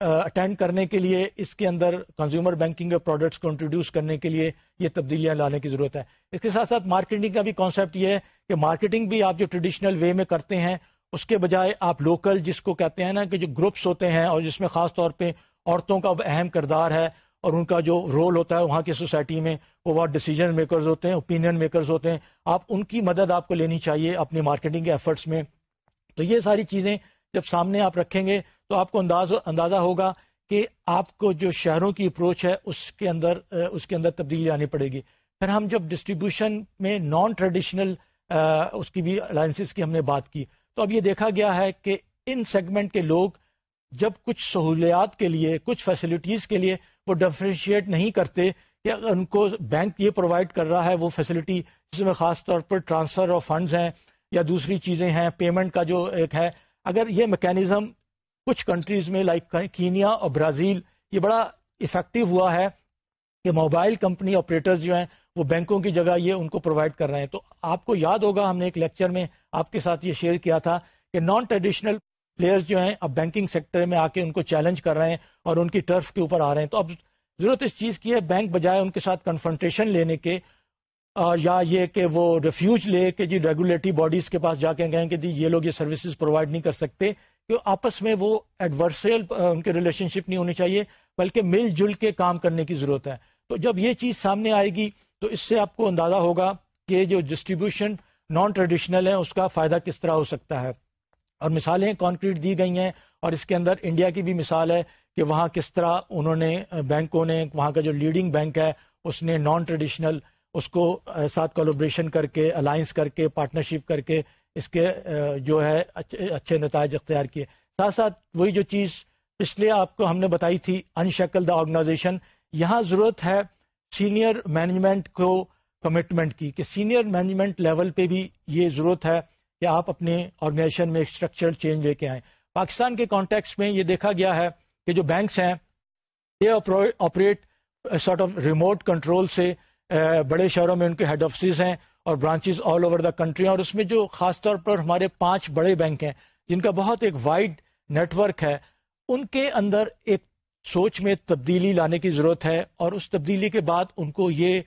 اٹینڈ کرنے کے لیے، اس کے اندر کنزیومر بینکنگ کے پروڈکٹس کو انٹروڈیوس کرنے کے لیے یہ تبدیلیاں لانے کی ضرورت ہے۔ اس کے ساتھ ساتھ مارکیٹنگ کا بھی کانسیپٹ یہ ہے کہ مارکیٹنگ بھی آپ جو ٹریڈیشنل وے میں کرتے ہیں اس کے بجائے آپ لوکل جس کو کہتے ہیں نا کہ جو گروپس ہوتے ہیں اور جس میں خاص طور پہ عورتوں کا اہم کردار ہے اور ان کا جو رول ہوتا ہے وہاں کی سوسائٹی میں وہ بہت ڈیسیجن میکرز ہوتے ہیں اوپینین میکرز ہوتے ہیں۔ آپ ان کی مدد آپ کو لینی چاہیے اپنی مارکیٹنگ کے ایفرٹس میں۔ تو یہ ساری چیزیں جب سامنے آپ رکھیں گے تو آپ کو انداز، اندازہ ہوگا کہ آپ کو جو شہروں کی اپروچ ہے اس کے اندر، اس کے اندر تبدیلی آنی پڑے گی۔ پھر ہم جب ڈسٹریبیوشن میں نان ٹریڈیشنل اس کی بھی الائنسز کی ہم نے بات کی۔ تو اب یہ دیکھا گیا ہے کہ ان سیگمنٹ کے لوگ جب کچھ سہولیات کے لیے، کچھ فیسلٹیز کے لیے وہ ڈفرینشیٹ نہیں کرتے کہ ان کو بینک یہ پرووائڈ کر رہا ہے، وہ فیسلٹی جس میں خاص طور پر ٹرانسفر آف فنڈز ہیں یا دوسری چیزیں ہیں پیمنٹ کا جو ایک ہے۔ اگر یہ میکینزم کچھ کنٹریز میں لائک کینیا اور برازیل یہ بڑا افیکٹو ہوا ہے کہ موبائل کمپنی آپریٹرز جو ہیں وہ بینکوں کی جگہ یہ ان کو پرووائڈ کر رہے ہیں۔ تو آپ کو یاد ہوگا، ہم نے ایک لیکچر میں آپ کے ساتھ یہ شیئر کیا تھا کہ نان ٹریڈیشنل پلیئرز جو ہیں اب بینکنگ سیکٹر میں آ کے ان کو چیلنج کر رہے ہیں اور ان کی ٹرف کے اوپر آ رہے ہیں۔ تو اب ضرورت اس چیز کی ہے، بینک بجائے ان کے ساتھ کنفرنٹیشن لینے کے یا یہ کہ وہ ریفیوج لے کہ جی ریگولیٹری باڈیز کے پاس جا کے کہیں کہ جی یہ لوگ یہ سروسز پرووائڈ نہیں کر سکتے، کہ آپس میں وہ ایڈورسل ان کے ریلیشن شپ نہیں ہونی چاہیے، بلکہ مل جل کے کام کرنے کی ضرورت ہے۔ تو جب یہ چیز سامنے آئے گی تو اس سے آپ کو اندازہ ہوگا کہ جو ڈسٹریبیوشن نان ٹریڈیشنل ہے اس کا فائدہ کس طرح ہو سکتا ہے۔ اور مثالیں کانکریٹ دی گئی ہیں اور اس کے اندر انڈیا کی بھی مثال ہے کہ وہاں کس طرح انہوں نے، بینکوں نے، وہاں کا جو لیڈنگ بینک ہے، اس نے نان ٹریڈیشنل اس کو ساتھ کولوبریشن کر کے الائنس کر کے پارٹنرشپ کر کے اس کے جو ہے، اچھے نتائج اختیار کیے۔ ساتھ ساتھ وہی جو چیز پچھلے آپ کو ہم نے بتائی تھی انشکل دا آرگنائزیشن یہاں ضرورت ہے سینئر مینجمنٹ کو کمٹمنٹ کی کہ سینئر مینجمنٹ لیول پہ بھی یہ ضرورت ہے کہ آپ اپنے آرگنائزیشن میں اسٹرکچر چینج لے کے آئیں۔ پاکستان کے کانٹیکس میں یہ دیکھا گیا ہے کہ جو بینکس ہیں یہ operate sort of remote control سے بڑے شہروں میں ان کے ہیڈ آفسز ہیں اور branches all over the country ہیں۔ اور اس میں جو خاص طور پر ہمارے پانچ بڑے بینک ہیں، جن کا بہت ایک وائڈ نیٹورک ہے، ان کے اندر ایک سوچ میں تبدیلی لانے کی ضرورت ہے اور اس تبدیلی کے بعد ان کو یہ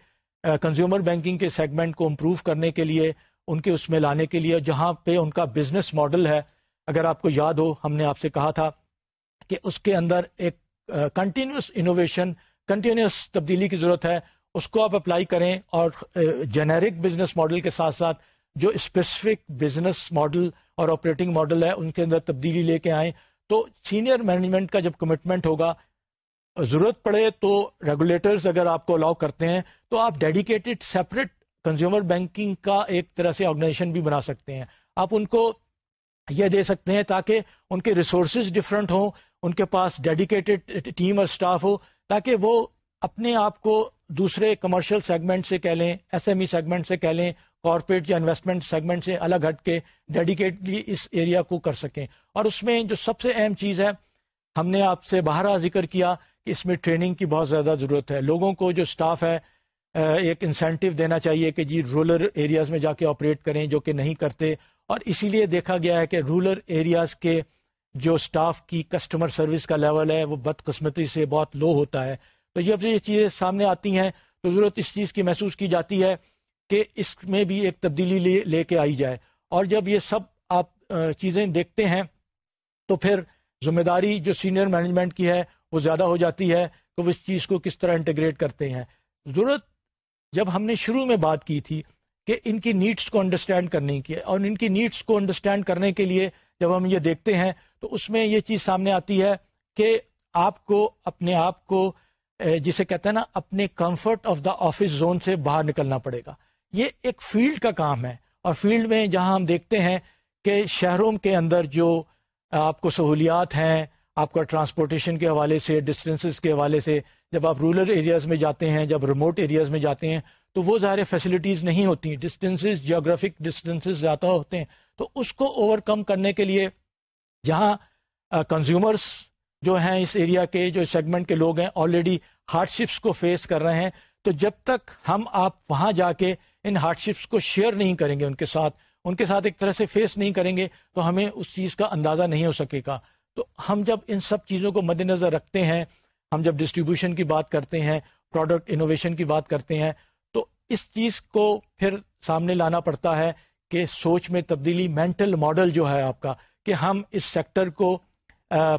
کنزیومر بینکنگ کے سیگمنٹ کو امپروو کرنے کے لیے، ان کے اس میں لانے کے لیے، جہاں پہ ان کا بزنس ماڈل ہے۔ اگر آپ کو یاد ہو، ہم نے آپ سے کہا تھا کہ اس کے اندر ایک کنٹینیوس انوویشن کنٹینیوس تبدیلی کی ضرورت ہے۔ اس کو آپ اپلائی کریں اور جنیرک بزنس ماڈل کے ساتھ ساتھ جو اسپیسیفک بزنس ماڈل اور آپریٹنگ ماڈل ہے، ان کے اندر تبدیلی لے کے آئیں۔ تو سینئر مینجمنٹ کا جب کمٹمنٹ ہوگا ضرورت پڑے تو ریگولیٹرز اگر آپ کو الاؤ کرتے ہیں تو آپ ڈیڈیکیٹڈ سیپریٹ کنزیومر بینکنگ کا ایک طرح سے آرگنائزیشن بھی بنا سکتے ہیں۔ آپ ان کو یہ دے سکتے ہیں تاکہ ان کے ریسورسز ڈفرینٹ ہوں، ان کے پاس ڈیڈیکیٹڈ ٹیم اور اسٹاف ہو، تاکہ وہ اپنے آپ کو دوسرے کمرشل سیگمنٹ سے کہہ لیں ایس ایم ای سیگمنٹ سے کہہ لیں کارپوریٹ یا انویسٹمنٹ سیگمنٹ سے الگ ہٹ کے ڈیڈیکیٹلی اس ایریا کو کر سکیں۔ اور اس میں جو سب سے اہم چیز ہے، ہم نے آپ سے باہر ذکر کیا اس میں ٹریننگ کی بہت زیادہ ضرورت ہے۔ لوگوں کو جو سٹاف ہے ایک انسینٹیو دینا چاہیے کہ جی رولر ایریاز میں جا کے آپریٹ کریں، جو کہ نہیں کرتے۔ اور اسی لیے دیکھا گیا ہے کہ رولر ایریاز کے جو سٹاف کی کسٹمر سروس کا لیول ہے، وہ بدقسمتی سے بہت لو ہوتا ہے۔ تو جب یہ چیزیں سامنے آتی ہیں، تو ضرورت اس چیز کی محسوس کی جاتی ہے کہ اس میں بھی ایک تبدیلی لے لے کے آئی جائے۔ اور جب یہ سب آپ چیزیں دیکھتے ہیں، تو پھر ذمہ داری جو سینئر مینجمنٹ کی ہے وہ زیادہ ہو جاتی ہے کہ وہ اس چیز کو کس طرح انٹیگریٹ کرتے ہیں۔ ضرورت جب ہم نے شروع میں بات کی تھی کہ ان کی نیڈس کو انڈرسٹینڈ کرنے کی اور ان کی نیڈس کو انڈرسٹینڈ کرنے کے لیے جب ہم یہ دیکھتے ہیں تو اس میں یہ چیز سامنے آتی ہے کہ آپ کو اپنے آپ کو جسے کہتے ہیں نا، اپنے comfort of the office zone سے باہر نکلنا پڑے گا۔ یہ ایک فیلڈ کا کام ہے۔ اور فیلڈ میں جہاں ہم دیکھتے ہیں کہ شہروں کے اندر جو آپ کو سہولیات ہیں آپ کا ٹرانسپورٹیشن کے حوالے سے ڈسٹینسز کے حوالے سے، جب آپ رورل ایریاز میں جاتے ہیں، جب ریموٹ ایریاز میں جاتے ہیں، تو وہ ظاہر فیسلٹیز نہیں ہوتی ڈسٹینسز جیوگرافک ڈسٹینسز زیادہ ہوتے ہیں۔ تو اس کو اوور کم کرنے کے لیے جہاں کنزیومرس جو ہیں اس ایریا کے، جو سیگمنٹ کے لوگ ہیں آلریڈی ہارڈ شپس کو فیس کر رہے ہیں۔ تو جب تک ہم آپ وہاں جا کے ان ہارڈ شپس کو شیئر نہیں کریں گے ان کے ساتھ، ان کے ساتھ ایک طرح سے فیس نہیں کریں گے، تو ہمیں اس چیز کا اندازہ نہیں ہو سکے گا۔ تو ہم جب ان سب چیزوں کو مد نظر رکھتے ہیں، ہم جب ڈسٹریبیوشن کی بات کرتے ہیں پروڈکٹ انوویشن کی بات کرتے ہیں، تو اس چیز کو پھر سامنے لانا پڑتا ہے کہ سوچ میں تبدیلی مینٹل ماڈل جو ہے آپ کا، کہ ہم اس سیکٹر کو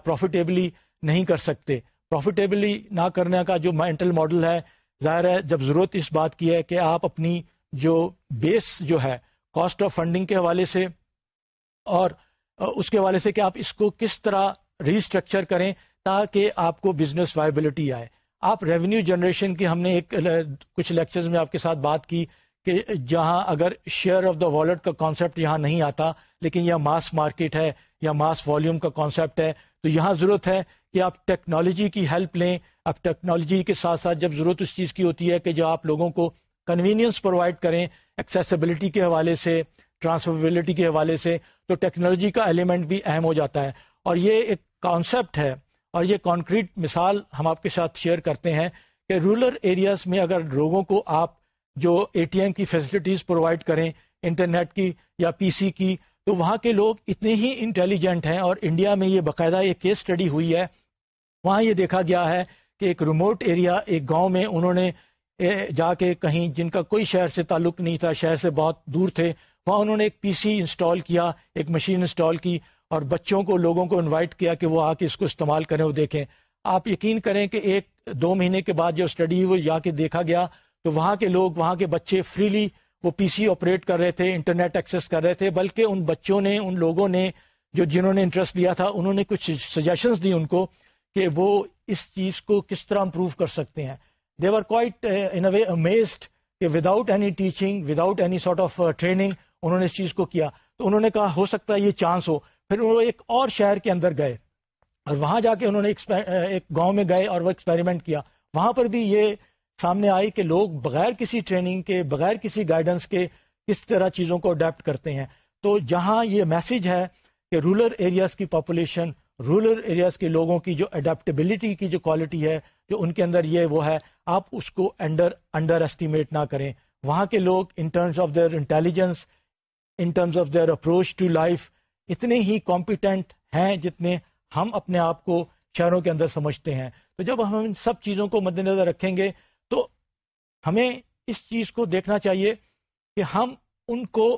پروفیٹیبلی نہیں کر سکتے۔ پروفیٹیبلی نہ کرنے کا جو مینٹل ماڈل ہے، ظاہر ہے جب ضرورت اس بات کی ہے کہ آپ اپنی جو بیس جو ہے کاسٹ آف فنڈنگ کے حوالے سے اور اس کے حوالے سے کہ آپ اس کو کس طرح ریسٹرکچر کریں تاکہ آپ کو بزنس وائبلٹی آئے۔ آپ ریونیو جنریشن کی ہم نے ایک کچھ لیکچرز میں آپ کے ساتھ بات کی کہ جہاں اگر شیئر آف دا والٹ کا کانسیپٹ یہاں نہیں آتا، لیکن یہ ماس مارکیٹ ہے یا ماس والیوم کا کانسیپٹ ہے، تو یہاں ضرورت ہے کہ آپ ٹیکنالوجی کی ہیلپ لیں۔ اب ٹیکنالوجی کے ساتھ ساتھ جب ضرورت اس چیز کی ہوتی ہے کہ جو آپ لوگوں کو کنوینئنس پرووائڈ کریں ایکسیسیبلٹی کے حوالے سے ٹرانسفربلٹی کے حوالے سے تو ٹیکنالوجی کا ایلیمنٹ بھی اہم ہو جاتا ہے۔ اور یہ ایک کانسیپٹ ہے اور یہ کانکریٹ مثال ہم آپ کے ساتھ شیئر کرتے ہیں کہ رورل ایریاز میں اگر لوگوں کو آپ جو اے ٹی ایم کی فیسلٹیز پرووائڈ کریں انٹرنیٹ کی یا پی سی کی، تو وہاں کے لوگ اتنے ہی انٹیلیجنٹ ہیں اور انڈیا میں یہ باقاعدہ ایک کیس اسٹڈی ہوئی ہے۔ وہاں یہ دیکھا گیا ہے کہ ایک ریموٹ ایریا ایک گاؤں میں انہوں نے جا کے کہیں جن کا کوئی شہر سے تعلق نہیں تھا، شہر سے بہت دور تھے وہاں انہوں نے ایک پی سی انسٹال کیا، ایک مشین انسٹال کی اور بچوں کو، لوگوں کو انوائٹ کیا کہ وہ آ کے اس کو استعمال کریں وہ دیکھیں۔ آپ یقین کریں کہ ایک دو مہینے کے بعد جو اسٹڈی وہ جا کے دیکھا گیا تو وہاں کے لوگ، وہاں کے بچے فریلی وہ پی سی آپریٹ کر رہے تھے، انٹرنیٹ ایکسیس کر رہے تھے، بلکہ ان بچوں نے، ان لوگوں نے جو جنہوں نے انٹرسٹ لیا تھا، انہوں نے کچھ سجیشنز دی ان کو کہ وہ اس چیز کو کس طرح امپروو کر سکتے ہیں۔ They are quite in a way amazed کہ without any teaching without any sort of training انہوں نے اس چیز کو کیا۔ تو انہوں نے کہا، ہو سکتا ہے یہ چانس ہو۔ پھر انہوں نے ایک اور شہر کے اندر گئے اور وہاں جا کے انہوں نے ایک گاؤں میں گئے اور وہ ایکسپیریمنٹ کیا۔ وہاں پر بھی یہ سامنے آئی کہ لوگ بغیر کسی ٹریننگ کے، بغیر کسی گائیڈنس کے کس طرح چیزوں کو اڈیپٹ کرتے ہیں۔ تو جہاں یہ میسج ہے کہ رورل ایریاز کی پاپولیشن رورل ایریاز کے لوگوں کی جو اڈیپٹیبلٹی کی جو کوالٹی ہے، جو ان کے اندر یہ وہ ہے، آپ اس کو انڈر انڈر ایسٹیمیٹ نہ کریں۔ وہاں کے لوگ in terms of their intelligence in terms of their approach to life اتنے ہی کمپیٹنٹ ہیں جتنے ہم اپنے آپ کو شہروں کے اندر سمجھتے ہیں۔ تو جب ہم ان سب چیزوں کو مد نظر رکھیں گے، تو ہمیں اس چیز کو دیکھنا چاہیے کہ ہم ان کو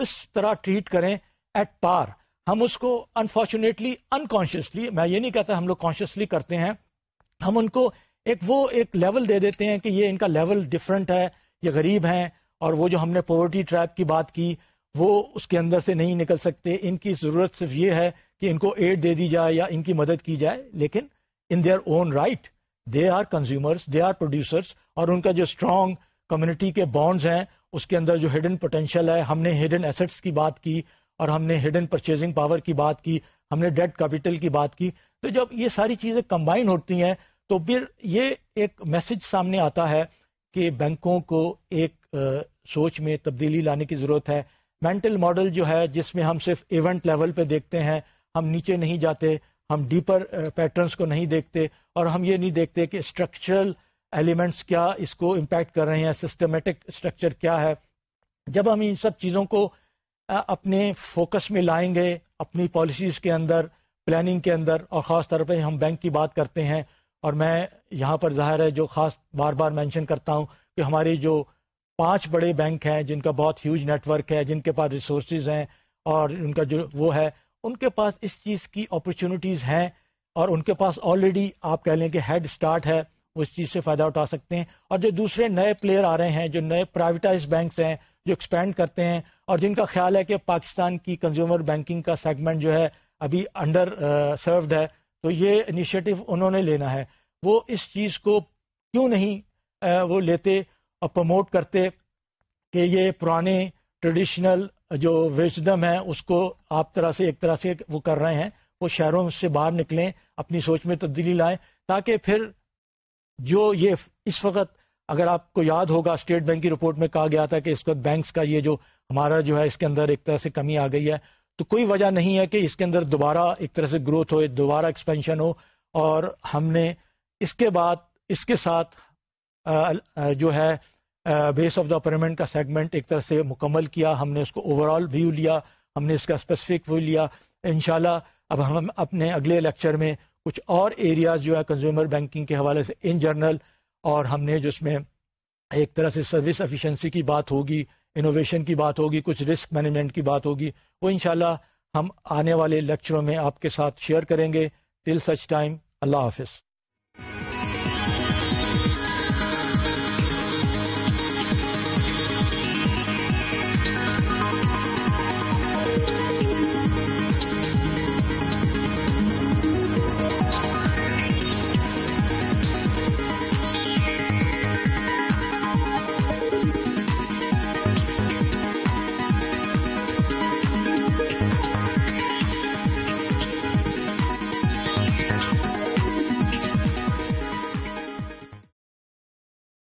اس طرح ٹریٹ کریں ایٹ پار ہم اس کو انفارچونیٹلی انکانشیسلی میں یہ نہیں کہتا ہم لوگ کانشیسلی کرتے ہیں، ہم ان کو ایک وہ ایک لیول دے دیتے ہیں کہ یہ ان کا لیول ڈفرنٹ ہے، یہ غریب ہیں اور وہ جو ہم نے پاورٹی ٹریپ کی بات کی وہ اس کے اندر سے نہیں نکل سکتے۔ ان کی ضرورت صرف یہ ہے کہ ان کو ایڈ دے دی جائے یا ان کی مدد کی جائے، لیکن in their own right they are consumers they are producers اور ان کا جو اسٹرانگ کمیونٹی کے بانڈز ہیں، اس کے اندر جو ہڈن پوٹینشیل ہے، ہم نے ہڈن ایسٹس کی بات کی، اور ہم نے ہڈن پرچیزنگ پاور کی بات کی، ہم نے ڈیٹ کیپٹل کی بات کی۔ تو جب یہ ساری چیزیں کمبائن ہوتی ہیں، تو پھر یہ ایک میسج سامنے آتا ہے کہ بینکوں کو ایک سوچ میں تبدیلی لانے کی ضرورت ہے۔ مینٹل ماڈل جو ہے جس میں ہم صرف ایونٹ لیول پہ دیکھتے ہیں، ہم نیچے نہیں جاتے، ہم ڈیپر پیٹرنس uh, کو نہیں دیکھتے، اور ہم یہ نہیں دیکھتے کہ اسٹرکچرل ایلیمنٹس کیا اس کو امپیکٹ کر رہے ہیں سسٹمیٹک اسٹرکچر کیا ہے۔ جب ہم ان سب چیزوں کو uh, اپنے فوکس میں لائیں گے، اپنی پالیسیز کے اندر پلاننگ کے اندر، اور خاص طور پہ ہم بینک کی بات کرتے ہیں، اور میں یہاں پر ظاہر ہے جو خاص بار بار مینشن کرتا ہوں کہ ہماری جو پانچ بڑے بینک ہیں، جن کا بہت ہیوج نیٹ ورک ہے، جن کے پاس ریسورسز ہیں اور ان کا جو وہ ہے، ان کے پاس اس چیز کی اپرچونیٹیز ہیں اور ان کے پاس آلریڈی آپ کہہ لیں کہ ہیڈ سٹارٹ ہے، وہ اس چیز سے فائدہ اٹھا سکتے ہیں۔ اور جو دوسرے نئے پلیئر آ رہے ہیں، جو نئے پرائیویٹائز بینکس ہیں، جو ایکسپینڈ کرتے ہیں، اور جن کا خیال ہے کہ پاکستان کی کنزیومر بینکنگ کا سیگمنٹ جو ہے ابھی انڈر سروڈ ہے، تو یہ انیشیٹو انہوں نے لینا ہے۔ وہ اس چیز کو کیوں نہیں وہ لیتے؟ پروموٹ کرتے کہ یہ پرانے ٹریڈیشنل جو وزڈم ہے، اس کو آپ طرح سے ایک طرح سے وہ کر رہے ہیں، وہ شہروں سے باہر نکلیں، اپنی سوچ میں تبدیلی لائیں، تاکہ پھر جو یہ اس وقت اگر آپ کو یاد ہوگا، اسٹیٹ بینک کی رپورٹ میں کہا گیا تھا کہ اس وقت بینکس کا یہ جو ہمارا جو ہے، اس کے اندر ایک طرح سے کمی آ گئی ہے۔ تو کوئی وجہ نہیں ہے کہ اس کے اندر دوبارہ ایک طرح سے گروتھ ہو دوبارہ ایکسپینشن ہو۔ اور ہم نے اس کے بعد، اس کے ساتھ جو ہے بیس آف دا اپرمنٹ کا سیگمنٹ ایک طرح سے مکمل کیا، ہم نے اس کو اوور آل ویو لیا، ہم نے اس کا اسپیسیفک ویو لیا۔ انشاءاللہ اب ہم اپنے اگلے لیکچر میں کچھ اور ایریاز جو ہے کنزیومر بینکنگ کے حوالے سے ان جرنل اور ہم نے جو اس میں ایک طرح سے سروس ایفیشنسی کی بات ہوگی انوویشن کی بات ہوگی، کچھ رسک مینجمنٹ کی بات ہوگی، وہ انشاءاللہ ہم آنے والے لیکچروں میں آپ کے ساتھ شیئر کریں گے۔ ٹل سچ ٹائم اللہ حافظ۔